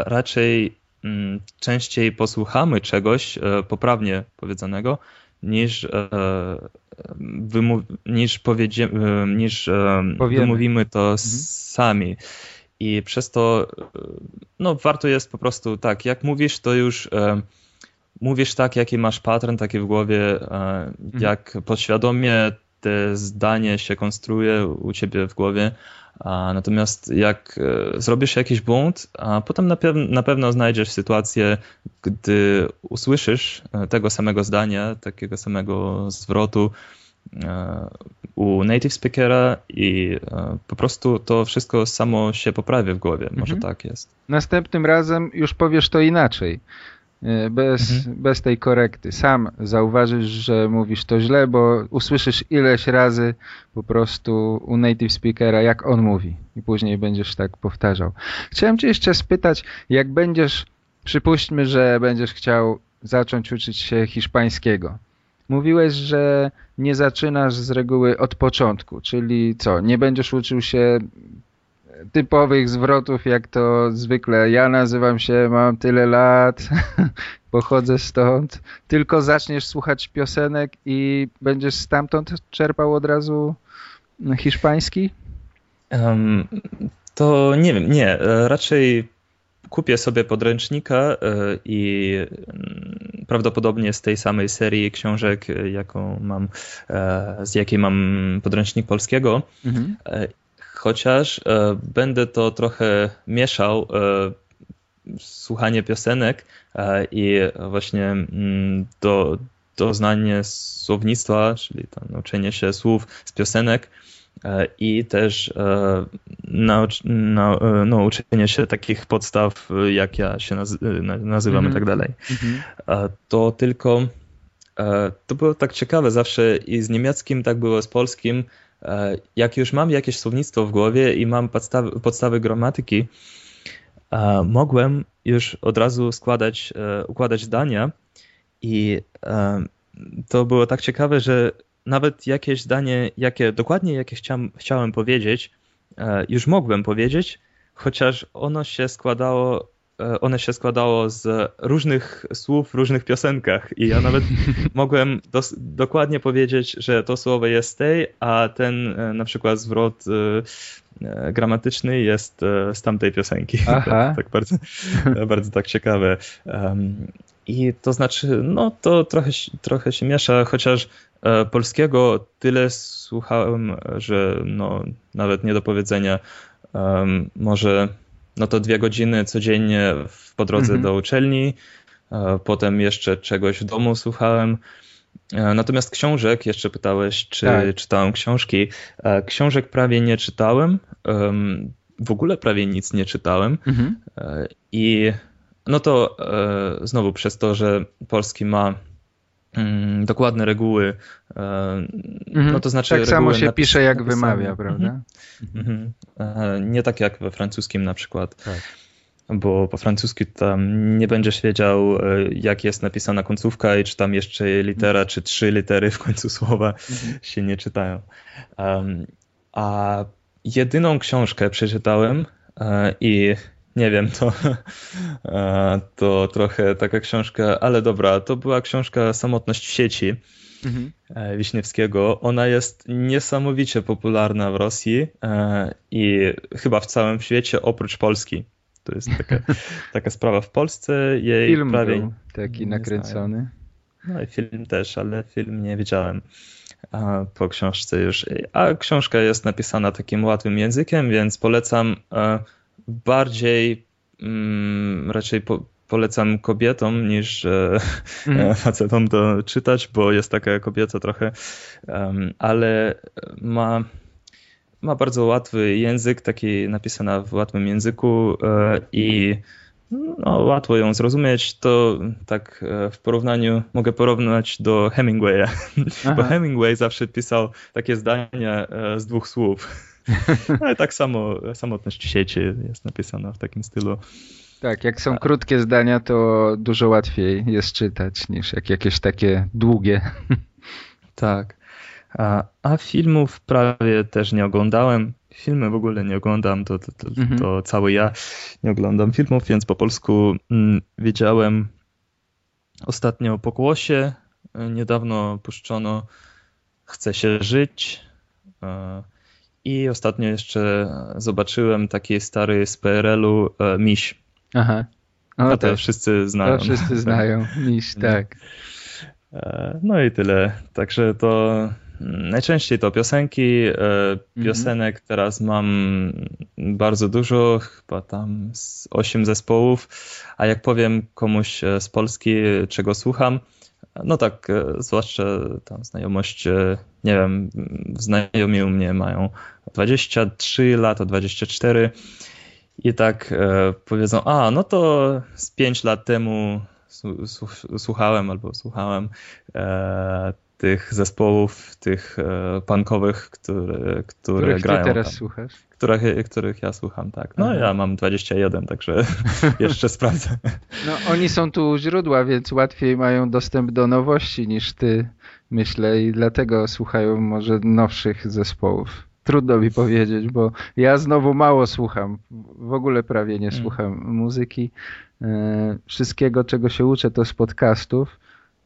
raczej Mm, częściej posłuchamy czegoś e, poprawnie powiedzianego, niż, e, niż, e, niż wymówimy to mhm. sami. I przez to no, warto jest po prostu tak, jak mówisz, to już mówisz tak, jaki masz pattern, taki w głowie, mhm. jak podświadomie te zdanie się konstruuje u ciebie w głowie, Natomiast jak e, zrobisz jakiś błąd, a potem na, pew na pewno znajdziesz sytuację, gdy usłyszysz e, tego samego zdania, takiego samego zwrotu e, u native speakera i po prostu to wszystko samo się poprawi w głowie. Może mhm. tak jest. Następnym razem już powiesz to inaczej. E, bez, mhm. bez tej korekty. Sam zauważysz, że mówisz to źle, bo usłyszysz ileś razy po prostu u native speakera, jak on mówi i później będziesz tak powtarzał. Chciałem cię jeszcze spytać, jak będziesz, przypuśćmy, że będziesz chciał zacząć uczyć się hiszpańskiego. Mówiłeś, że nie zaczynasz z reguły od początku, czyli co, nie będziesz uczył się typowych zwrotów, jak to zwykle. Ja nazywam się, mam tyle lat, pochodzę stąd. Tylko zaczniesz słuchać piosenek i będziesz stamtąd czerpał od razu hiszpański? Um, to nie wiem, nie. Raczej kupię sobie podręcznika e, i mm, prawdopodobnie z tej samej serii książek, jaką mam, e, z jakiej mam podręcznik polskiego. Mhm. E, chociaż e, będę to trochę mieszał e, słuchanie piosenek e, i właśnie mm, do, doznanie słownictwa, czyli to nauczenie się słów z piosenek i też naucz, nau, no, uczenie się takich podstaw, jak ja się nazy nazywam mm -hmm. i tak mhm. dalej. Mm -hmm. To tylko to było tak ciekawe zawsze i z niemieckim tak było z polskim, E, jak już mam jakieś słownictwo w głowie i mam podstawy, podstawy gramatyki, e, mogłem już od razu składać, e, układać zdania i to było tak ciekawe, że nawet jakieś zdanie, jakie, dokładnie jakie chciałem, chciałem powiedzieć, już mogłem powiedzieć, chociaż ono się składało E, one się składało z różnych słów w różnych piosenkach i ja nawet mogłem dokładnie powiedzieć, że to słowo jest tej, a ten e, na przykład zwrot e, gramatyczny jest z tamtej piosenki. Aha. tak bardzo, bardzo tak ciekawe. I to znaczy, no to trochę, trochę się miesza, chociaż polskiego tyle słuchałem, że no, nawet nie do powiedzenia. może no to dwie godziny codziennie po drodze mhm. do uczelni, potem jeszcze czegoś w domu słuchałem. Natomiast książek, jeszcze pytałeś, czy tak. czytałem książki. Książek prawie nie czytałem. W ogóle prawie nic nie czytałem. Mhm. I no to znowu przez to, że polski ma dokładne reguły. E, mhm. No to znaczy tak samo się pisze, jak wymawia, prawda? Mhm. E, nie tak jak we francuskim na przykład. Tak. Bo po francusku tam nie będziesz wiedział, e, jak jest napisana końcówka i czy tam jeszcze litera, czy trzy litery w końcu słowa mhm. się nie czytają. a jedyną książkę przeczytałem i nie wiem, to, to trochę taka książka, ale dobra, to była książka Samotność w sieci mhm. E, Wiśniewskiego. Ona jest niesamowicie popularna w Rosji e, i chyba w całym świecie oprócz Polski. To jest taka, taka sprawa w Polsce. Jej film prawie był taki nakręcony. No i film też, ale film nie widziałem po książce już. A książka jest napisana takim łatwym językiem, więc polecam e, bardziej mm, raczej po, polecam kobietom niż e, mm. facetom to czytać, bo jest taka kobieta trochę, um, ale ma, ma bardzo łatwy język, taki napisana w łatwym języku e, i no, łatwo ją zrozumieć, to tak e, w porównaniu mogę porównać do Hemingwaya, Aha. bo Hemingway zawsze pisał takie zdania e, z dwóch słów. Ale tak samo samotność sieci jest napisana w takim stylu. Tak, jak są krótkie zdania, to dużo łatwiej jest czytać niż jak jakieś takie długie. Tak. A, a filmów prawie też nie oglądałem. Filmy w ogóle nie oglądam, to, to, to, mhm. to cały ja nie oglądam filmów, więc po polsku mm, widziałem ostatnio Pokłosie. Niedawno puszczono Chce się żyć. I ostatnio jeszcze zobaczyłem taki stary z PRL-u e, Miś. Aha. O, A to tak. wszyscy znają. To wszyscy znają Miś, tak. E, no i tyle. Także to najczęściej to piosenki. E, mhm. Piosenek teraz mam bardzo dużo, chyba tam z 8 zespołów. A jak powiem komuś z Polski, czego słucham, no tak, e, zwłaszcza tam znajomość, e, nie wiem, znajomi u mnie mają 23 lata, 24 i tak e, powiedzą, a no to z 5 lat temu słuchałem albo słuchałem e, tych zespołów, tych e, punkowych, które, które Których grają. Ty teraz tam. słuchasz? Których, których ja słucham, tak. No Aha. ja mam 21, także jeszcze sprawdzę. No oni są tu u źródła, więc łatwiej mają dostęp do nowości niż ty, myślę, i dlatego słuchają może nowszych zespołów. Trudno mi powiedzieć, bo ja znowu mało słucham. W ogóle prawie nie hmm. słucham muzyki. E, wszystkiego, czego się uczę, to z podcastów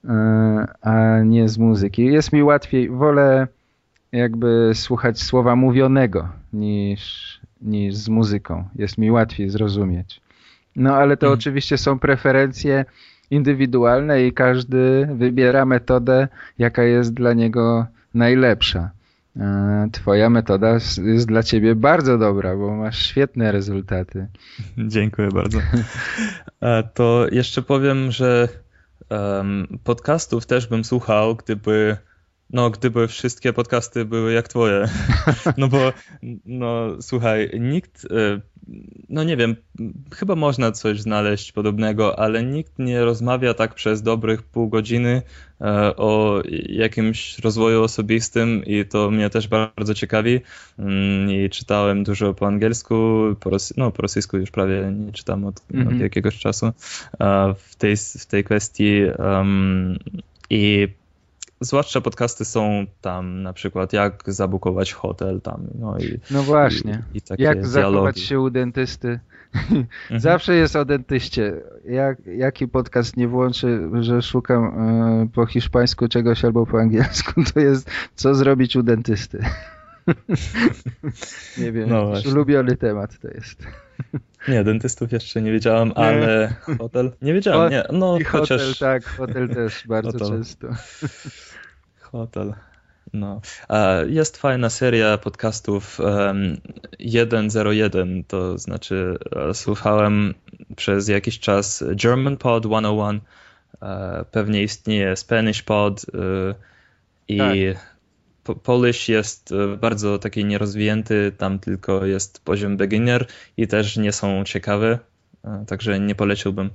E, a nie z muzyki. Jest mi łatwiej, wolę jakby słuchać słowa mówionego niż, niż z muzyką. Jest mi łatwiej zrozumieć. No ale to hmm. oczywiście są preferencje indywidualne i każdy wybiera metodę, jaka jest dla niego najlepsza. E, twoja metoda jest dla ciebie bardzo dobra, bo masz świetne rezultaty. Dziękuję bardzo. E, to jeszcze powiem, że podcastów też bym słuchał, gdyby no, gdyby wszystkie podcasty były jak twoje. No bo, no słuchaj, nikt, e, no nie wiem, chyba można coś znaleźć podobnego, ale nikt nie rozmawia tak przez dobrych pół godziny e, o jakimś rozwoju osobistym i to mnie też bardzo ciekawi. Mm, I czytałem dużo po angielsku, po rosy, no po rosyjsku już prawie nie czytam od, od mhm. jakiegoś czasu w tej, w tej kwestii. Um, I zwłaszcza podcasty są tam na przykład jak zabukować hotel tam. No, i, no właśnie. I, i jak dialogi. zachować się u dentysty. Mhm. Zawsze jest o dentyście. Jak, jaki podcast nie włączy, że szukam y, po hiszpańsku czegoś albo po angielsku, to jest co zrobić u dentysty. nie wiem, no ulubiony temat to jest. Nie, dentystów jeszcze nie wiedziałem, ale hotel nie wiedziałem, nie. No, I chociaż... hotel, tak, hotel też bardzo hotel. często. Hotel. No. Jest fajna seria podcastów 101, to znaczy e, słuchałem przez jakiś czas German Pod 101, e, pewnie istnieje Spanish Pod e, i tak. Polish jest bardzo taki nierozwinięty, tam tylko jest poziom beginner i też nie są ciekawe, także nie poleciłbym.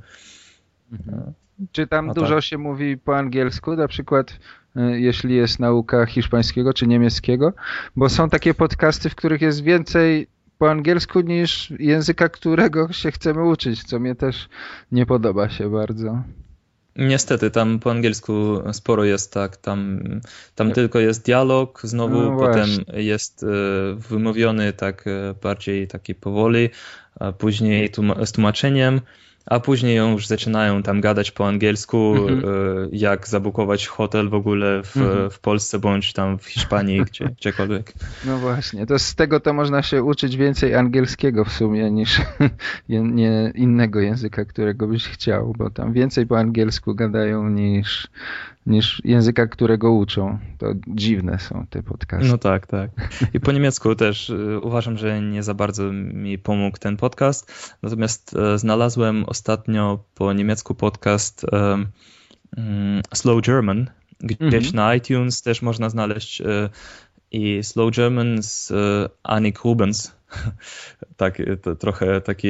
Mhm. Czy tam no dużo tak. się mówi po angielsku, na przykład jeśli jest nauka hiszpańskiego czy niemieckiego, bo są takie podcasty, w których jest więcej po angielsku niż języka, którego się chcemy uczyć, co mnie też nie podoba się bardzo. Niestety, tam po angielsku sporo jest tak, tam, tam tylko jest dialog, znowu no potem jest e, wymówiony tak e, bardziej taki powoli, a później z tłumaczeniem, a później już zaczynają tam gadać po angielsku, mhm. E, jak zabukować hotel w ogóle w, mhm. w Polsce bądź tam w Hiszpanii, gdzie, gdziekolwiek. No właśnie, to z tego to można się uczyć więcej angielskiego w sumie niż nie innego języka, którego byś chciał, bo tam więcej po angielsku gadają niż, niż języka, którego uczą. To dziwne są te podcasty. No tak, tak. I po niemiecku też y, uważam, że nie za bardzo mi pomógł ten podcast. Natomiast e, znalazłem ostatnio po niemiecku podcast um, Slow German. Gdzieś mhm. na iTunes też można znaleźć e, i Slow German z Annik Rubens. tak, trochę taki,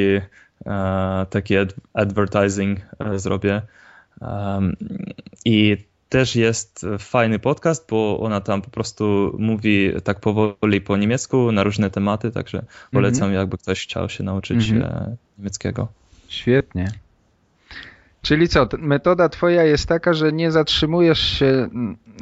taki advertising zrobię. Um, I też jest fajny podcast, bo ona tam po prostu mówi tak powoli po niemiecku na różne tematy, także polecam, mm -hmm. jakby ktoś chciał się nauczyć mm -hmm. niemieckiego. Świetnie. Czyli co, metoda twoja jest taka, że nie zatrzymujesz się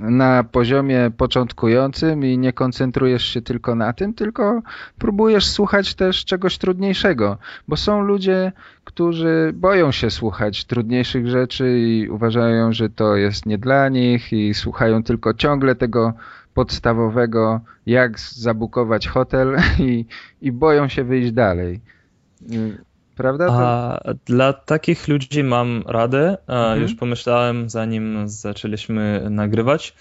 na poziomie początkującym i nie koncentrujesz się tylko na tym, tylko próbujesz słuchać też czegoś trudniejszego, bo są ludzie, którzy boją się słuchać trudniejszych rzeczy i uważają, że to jest nie dla nich i słuchają tylko ciągle tego podstawowego, jak zabukować hotel i, i boją się wyjść dalej. Prawda? A dla takich ludzi mam radę. Mhm. Już pomyślałem, zanim zaczęliśmy nagrywać,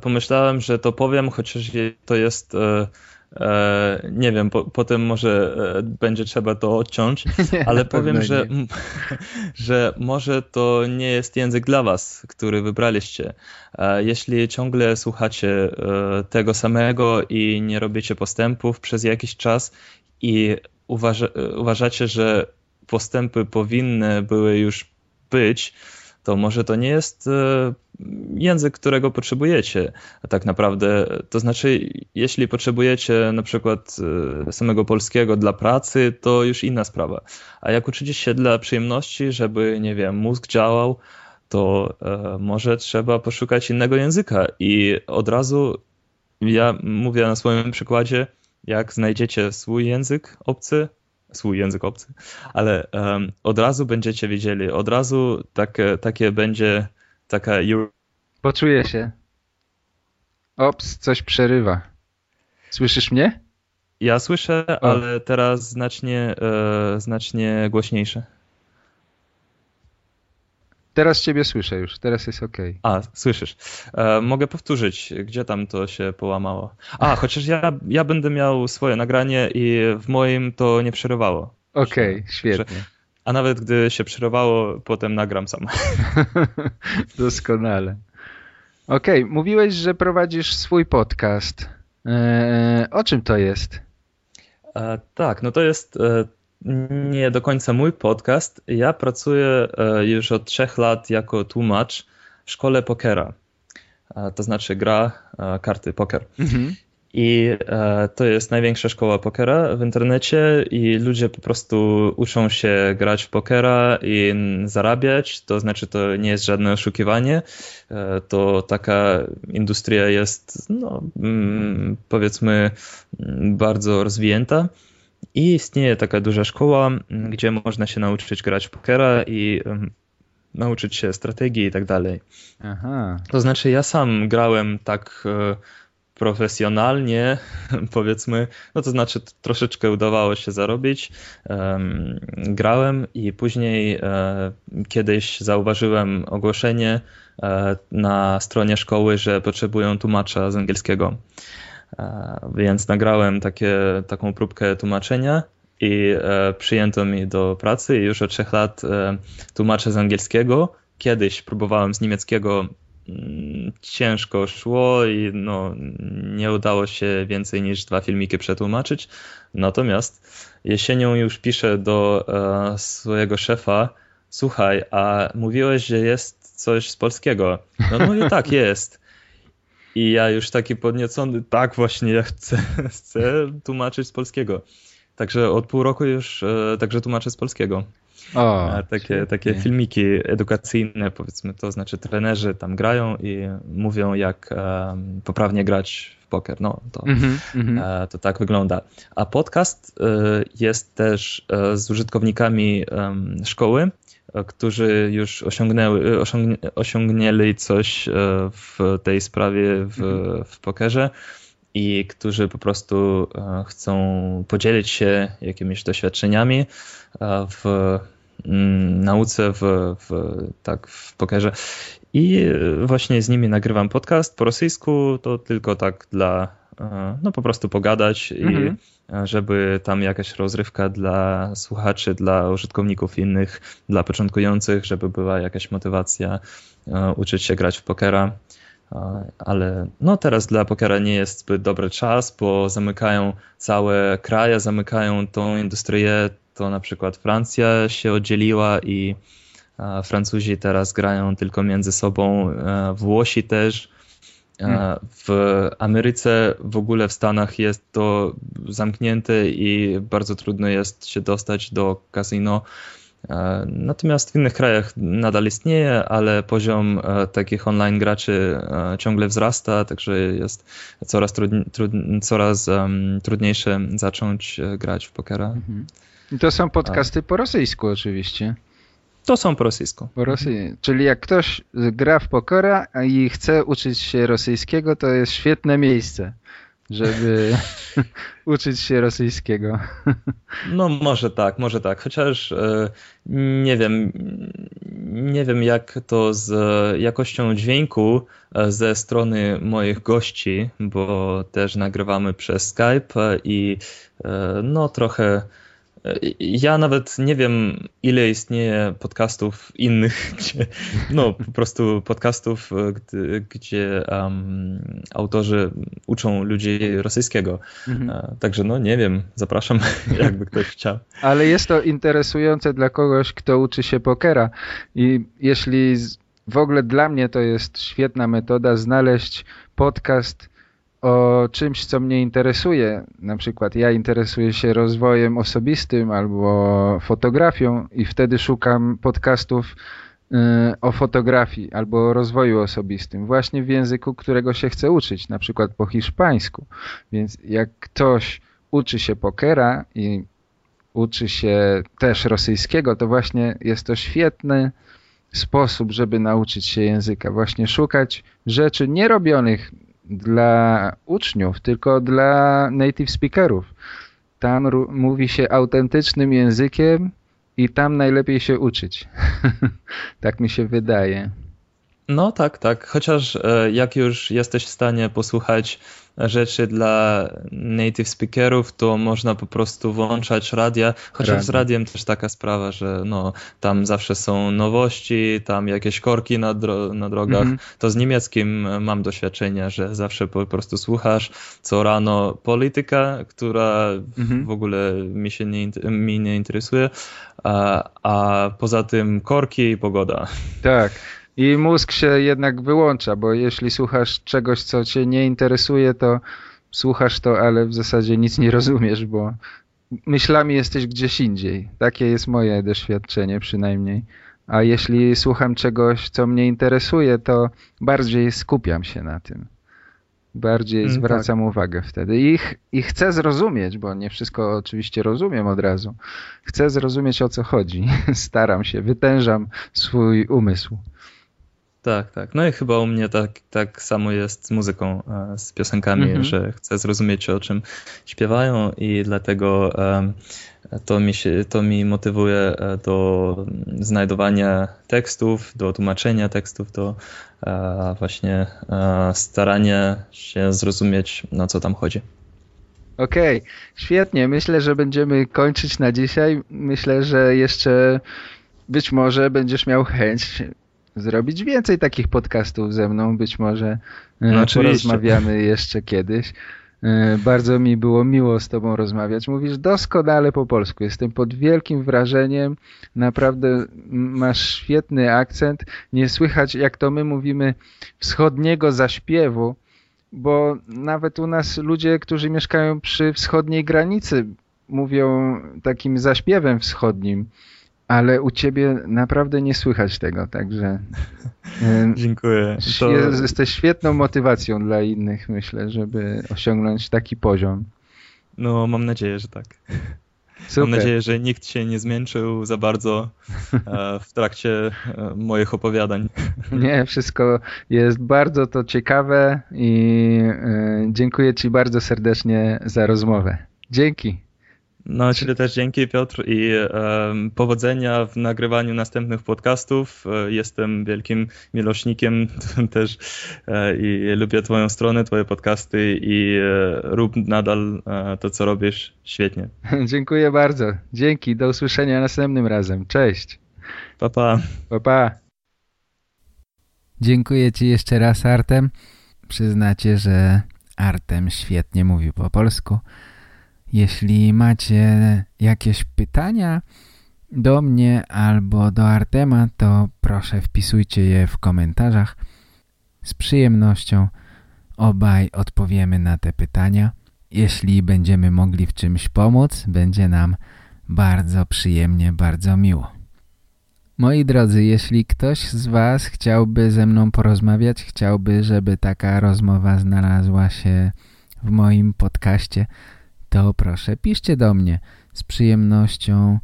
pomyślałem, że to powiem, chociaż to jest. E, e, nie wiem, po, potem może e, będzie trzeba to odciąć, ale powiem, że, że może to nie jest język dla Was, który wybraliście. Jeśli ciągle słuchacie tego samego i nie robicie postępów przez jakiś czas i uważa, uważacie, że postępy powinny były już być, to może to nie jest e, język, którego potrzebujecie tak naprawdę. To znaczy, jeśli potrzebujecie na przykład e, samego polskiego dla pracy, to już inna sprawa. A jak uczycie się dla przyjemności, żeby, nie wiem, mózg działał, to e, może trzeba poszukać innego języka. I od razu ja mówię na swoim przykładzie, jak znajdziecie swój język obcy, swój język obcy, ale um, od razu będziecie wiedzieli, od razu takie, takie będzie taka... Poczuję się. Ops, coś przerywa. Słyszysz mnie? Ja słyszę, ale teraz znacznie, e, znacznie głośniejsze. Teraz ciebie słyszę już, teraz jest ok. A, słyszysz. E, mogę powtórzyć, gdzie tam to się połamało. A, chociaż ja, ja będę miał swoje nagranie i w moim to nie przerywało. Okej, okay, świetnie. A nawet gdy się przerywało, potem nagram sam. Doskonale. Okej, okay, mówiłeś, że prowadzisz swój podcast. E, o czym to jest? E, tak, no to jest e, nie do końca mój podcast. Ja pracuję e, już od trzech lat jako tłumacz w szkole pokera. E, to znaczy gra e, karty poker. Mhm. I to jest największa szkoła pokera w internecie i ludzie po prostu uczą się grać w pokera i zarabiać. To znaczy to nie jest żadne oszukiwanie. To taka industria jest no, mm, powiedzmy mm, bardzo rozwinięta. I istnieje taka duża szkoła, gdzie można się nauczyć grać w pokera i um, nauczyć się strategii i tak dalej. Aha. To znaczy ja sam grałem tak e, profesjonalnie, powiedzmy, no to znaczy troszeczkę udawało się zarobić. Grałem i później kiedyś zauważyłem ogłoszenie na stronie szkoły, że potrzebują tłumacza z angielskiego. Więc nagrałem takie, taką próbkę tłumaczenia i przyjęto mi do pracy i już od trzech lat tłumaczę z angielskiego. Kiedyś próbowałem z niemieckiego Mm, ciężko szło i no, nie udało się więcej niż dwa filmiki przetłumaczyć. Natomiast jesienią już piszę do e, swojego szefa, słuchaj, a mówiłeś, że jest coś z polskiego. No, no mówię, tak, jest. I ja już taki podniecony, tak właśnie, ja chcę, chcę tłumaczyć z polskiego. Także od pół roku już e, także tłumaczę z polskiego. O, takie, takie filmiki edukacyjne, powiedzmy, to znaczy trenerzy tam grają i mówią, jak um, poprawnie grać w poker. No, to, mm -hmm. to tak wygląda. A podcast e, jest też e, z użytkownikami szkoły, którzy już osiągnęły, osiągnie, osiągnęli coś w tej sprawie w, mhm. w pokerze i którzy po prostu chcą podzielić się jakimiś doświadczeniami w Mm, nauce w, w, tak, w pokerze. I właśnie z nimi nagrywam podcast po rosyjsku, to tylko tak dla, e, no po prostu pogadać mhm. i żeby tam jakaś rozrywka dla słuchaczy, dla użytkowników innych, dla początkujących, żeby była jakaś motywacja e, uczyć się grać w pokera. E, ale no teraz dla pokera nie jest zbyt dobry czas, bo zamykają całe kraje, zamykają tą industrię to na przykład Francja się oddzieliła i Francuzi teraz grają tylko między sobą, Włosi też. W Ameryce, w ogóle w Stanach jest to zamknięte i bardzo trudno jest się dostać do casino. Natomiast w innych krajach nadal istnieje, ale poziom takich online graczy ciągle wzrasta, także jest coraz, trudni, trud, coraz um, trudniejsze zacząć e, grać w pokera. Mhm. To są podcasty po rosyjsku oczywiście. To są po rosyjsku. Po. Czyli jak ktoś gra w pokora i chce uczyć się rosyjskiego, to jest świetne miejsce, żeby uczyć się rosyjskiego. No może tak, może tak. Chociaż e, nie wiem, nie wiem jak to z jakością dźwięku e, ze strony moich gości, bo też nagrywamy przez Skype i e, no trochę ja nawet nie wiem, ile istnieje podcastów innych, gdzie, no po prostu podcastów, gdzie, gdzie um, autorzy uczą ludzi rosyjskiego. Mhm. E, także no nie wiem, zapraszam, jakby ktoś chciał. Ale jest to interesujące dla kogoś, kto uczy się pokera i jeśli w ogóle dla mnie to jest świetna metoda znaleźć podcast o czymś, co mnie interesuje. Na przykład ja interesuję się rozwojem osobistym albo fotografią i wtedy szukam podcastów y, o fotografii albo o rozwoju osobistym, właśnie w języku, którego się chce uczyć, na przykład po hiszpańsku. Więc jak ktoś uczy się pokera i uczy się też rosyjskiego, to właśnie jest to świetny sposób, żeby nauczyć się języka. Właśnie szukać rzeczy nierobionych dla uczniów, tylko dla native speakerów. Tam mówi się autentycznym językiem i tam najlepiej się uczyć. tak mi się wydaje. No tak, tak. Chociaż e, jak już jesteś w stanie posłuchać rzeczy dla native speakerów, to można po prostu włączać radia, chociaż z radiem też taka sprawa, że no, tam zawsze są nowości, tam jakieś korki na, dro na drogach. Mm -hmm. To z niemieckim mam doświadczenie, że zawsze po prostu słuchasz co rano polityka, która mm -hmm. w ogóle mi się nie, mi nie interesuje, a, a poza tym korki i pogoda. Tak. I mózg się jednak wyłącza, bo jeśli słuchasz czegoś, co cię nie interesuje, to słuchasz to, ale w zasadzie nic nie rozumiesz, bo myślami jesteś gdzieś indziej. Takie jest moje doświadczenie przynajmniej. A jeśli słucham czegoś, co mnie interesuje, to bardziej skupiam się na tym. Bardziej mm, zwracam tak. uwagę wtedy. I, I chcę zrozumieć, bo nie wszystko oczywiście rozumiem od razu. Chcę zrozumieć o co chodzi. Staram się, wytężam swój umysł. Tak, tak. No i chyba u mnie tak, tak samo jest z muzyką, e, z piosenkami, mhm. że chcę zrozumieć o czym śpiewają i dlatego to mi, się, to mi motywuje e, do znajdowania tekstów, do tłumaczenia tekstów, do e, właśnie starania się zrozumieć, na co tam chodzi. Okej, okay. świetnie. Myślę, że będziemy kończyć na dzisiaj. Myślę, że jeszcze być może będziesz miał chęć zrobić więcej takich podcastów ze mną. Być może e, no, porozmawiamy jeszcze kiedyś. E, bardzo mi było miło z Tobą rozmawiać. Mówisz doskonale po polsku. Jestem pod wielkim wrażeniem. Naprawdę masz świetny akcent. Nie słychać, jak to my mówimy, wschodniego zaśpiewu, bo nawet u nas ludzie, którzy mieszkają przy wschodniej granicy, mówią takim zaśpiewem wschodnim ale u ciebie naprawdę nie słychać tego, także... Dziękuję. To... Jesteś świetną motywacją dla innych, myślę, żeby osiągnąć taki poziom. No, mam nadzieję, że tak. Super. Mam nadzieję, że nikt się nie zmęczył za bardzo e, w trakcie e, moich opowiadań. Nie, wszystko jest bardzo to ciekawe i e, dziękuję Ci bardzo serdecznie za rozmowę. Dzięki. No, Ciebie też dzięki Piotr i um, powodzenia w nagrywaniu następnych podcastów. E, jestem wielkim miłośnikiem też e, i lubię Twoją stronę, Twoje podcasty i e, rób nadal e, to, co robisz świetnie. Dziękuję bardzo. Dzięki. Do usłyszenia następnym razem. Cześć. Pa, pa. Pa, pa. Dziękuję Ci jeszcze raz, Artem. Przyznacie, że Artem świetnie mówi po polsku. Jeśli macie jakieś pytania do mnie albo do Artema, to proszę wpisujcie je w komentarzach. Z przyjemnością obaj odpowiemy na te pytania. Jeśli będziemy mogli w czymś pomóc, będzie nam bardzo przyjemnie, bardzo miło. Moi drodzy, jeśli ktoś z Was chciałby ze mną porozmawiać, chciałby, żeby taka rozmowa znalazła się w moim podcaście, to proszę piszcie do mnie. Z przyjemnością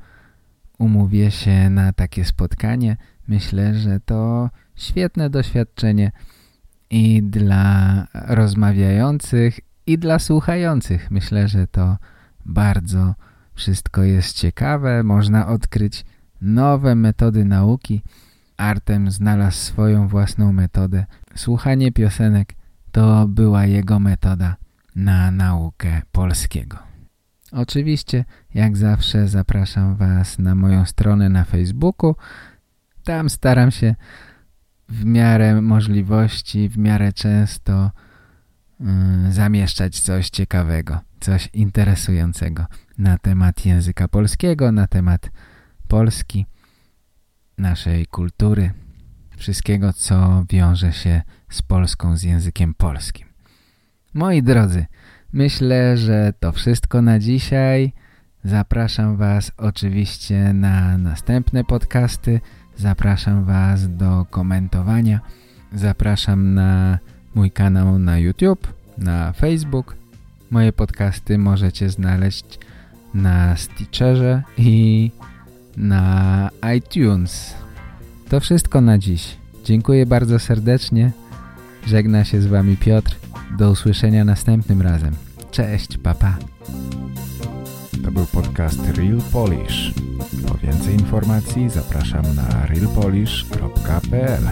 umówię się na takie spotkanie. Myślę, że to świetne doświadczenie i dla rozmawiających, i dla słuchających. Myślę, że to bardzo wszystko jest ciekawe. Można odkryć nowe metody nauki. Artem znalazł swoją własną metodę. Słuchanie piosenek to była jego metoda na naukę polskiego. Oczywiście, jak zawsze zapraszam Was na moją stronę na Facebooku. Tam staram się w miarę możliwości, w miarę często yy, zamieszczać coś ciekawego, coś interesującego na temat języka polskiego, na temat Polski, naszej kultury, wszystkiego, co wiąże się z Polską, z językiem polskim. Moi drodzy, myślę, że to wszystko na dzisiaj. Zapraszam Was oczywiście na następne podcasty. Zapraszam Was do komentowania. Zapraszam na mój kanał na YouTube, na Facebook. Moje podcasty możecie znaleźć na Stitcherze i na iTunes. To wszystko na dziś. Dziękuję bardzo serdecznie. Żegna się z Wami Piotr. Do usłyszenia następnym razem. Cześć, papa. To był podcast Real Polish. Po więcej informacji zapraszam na realpolish.pl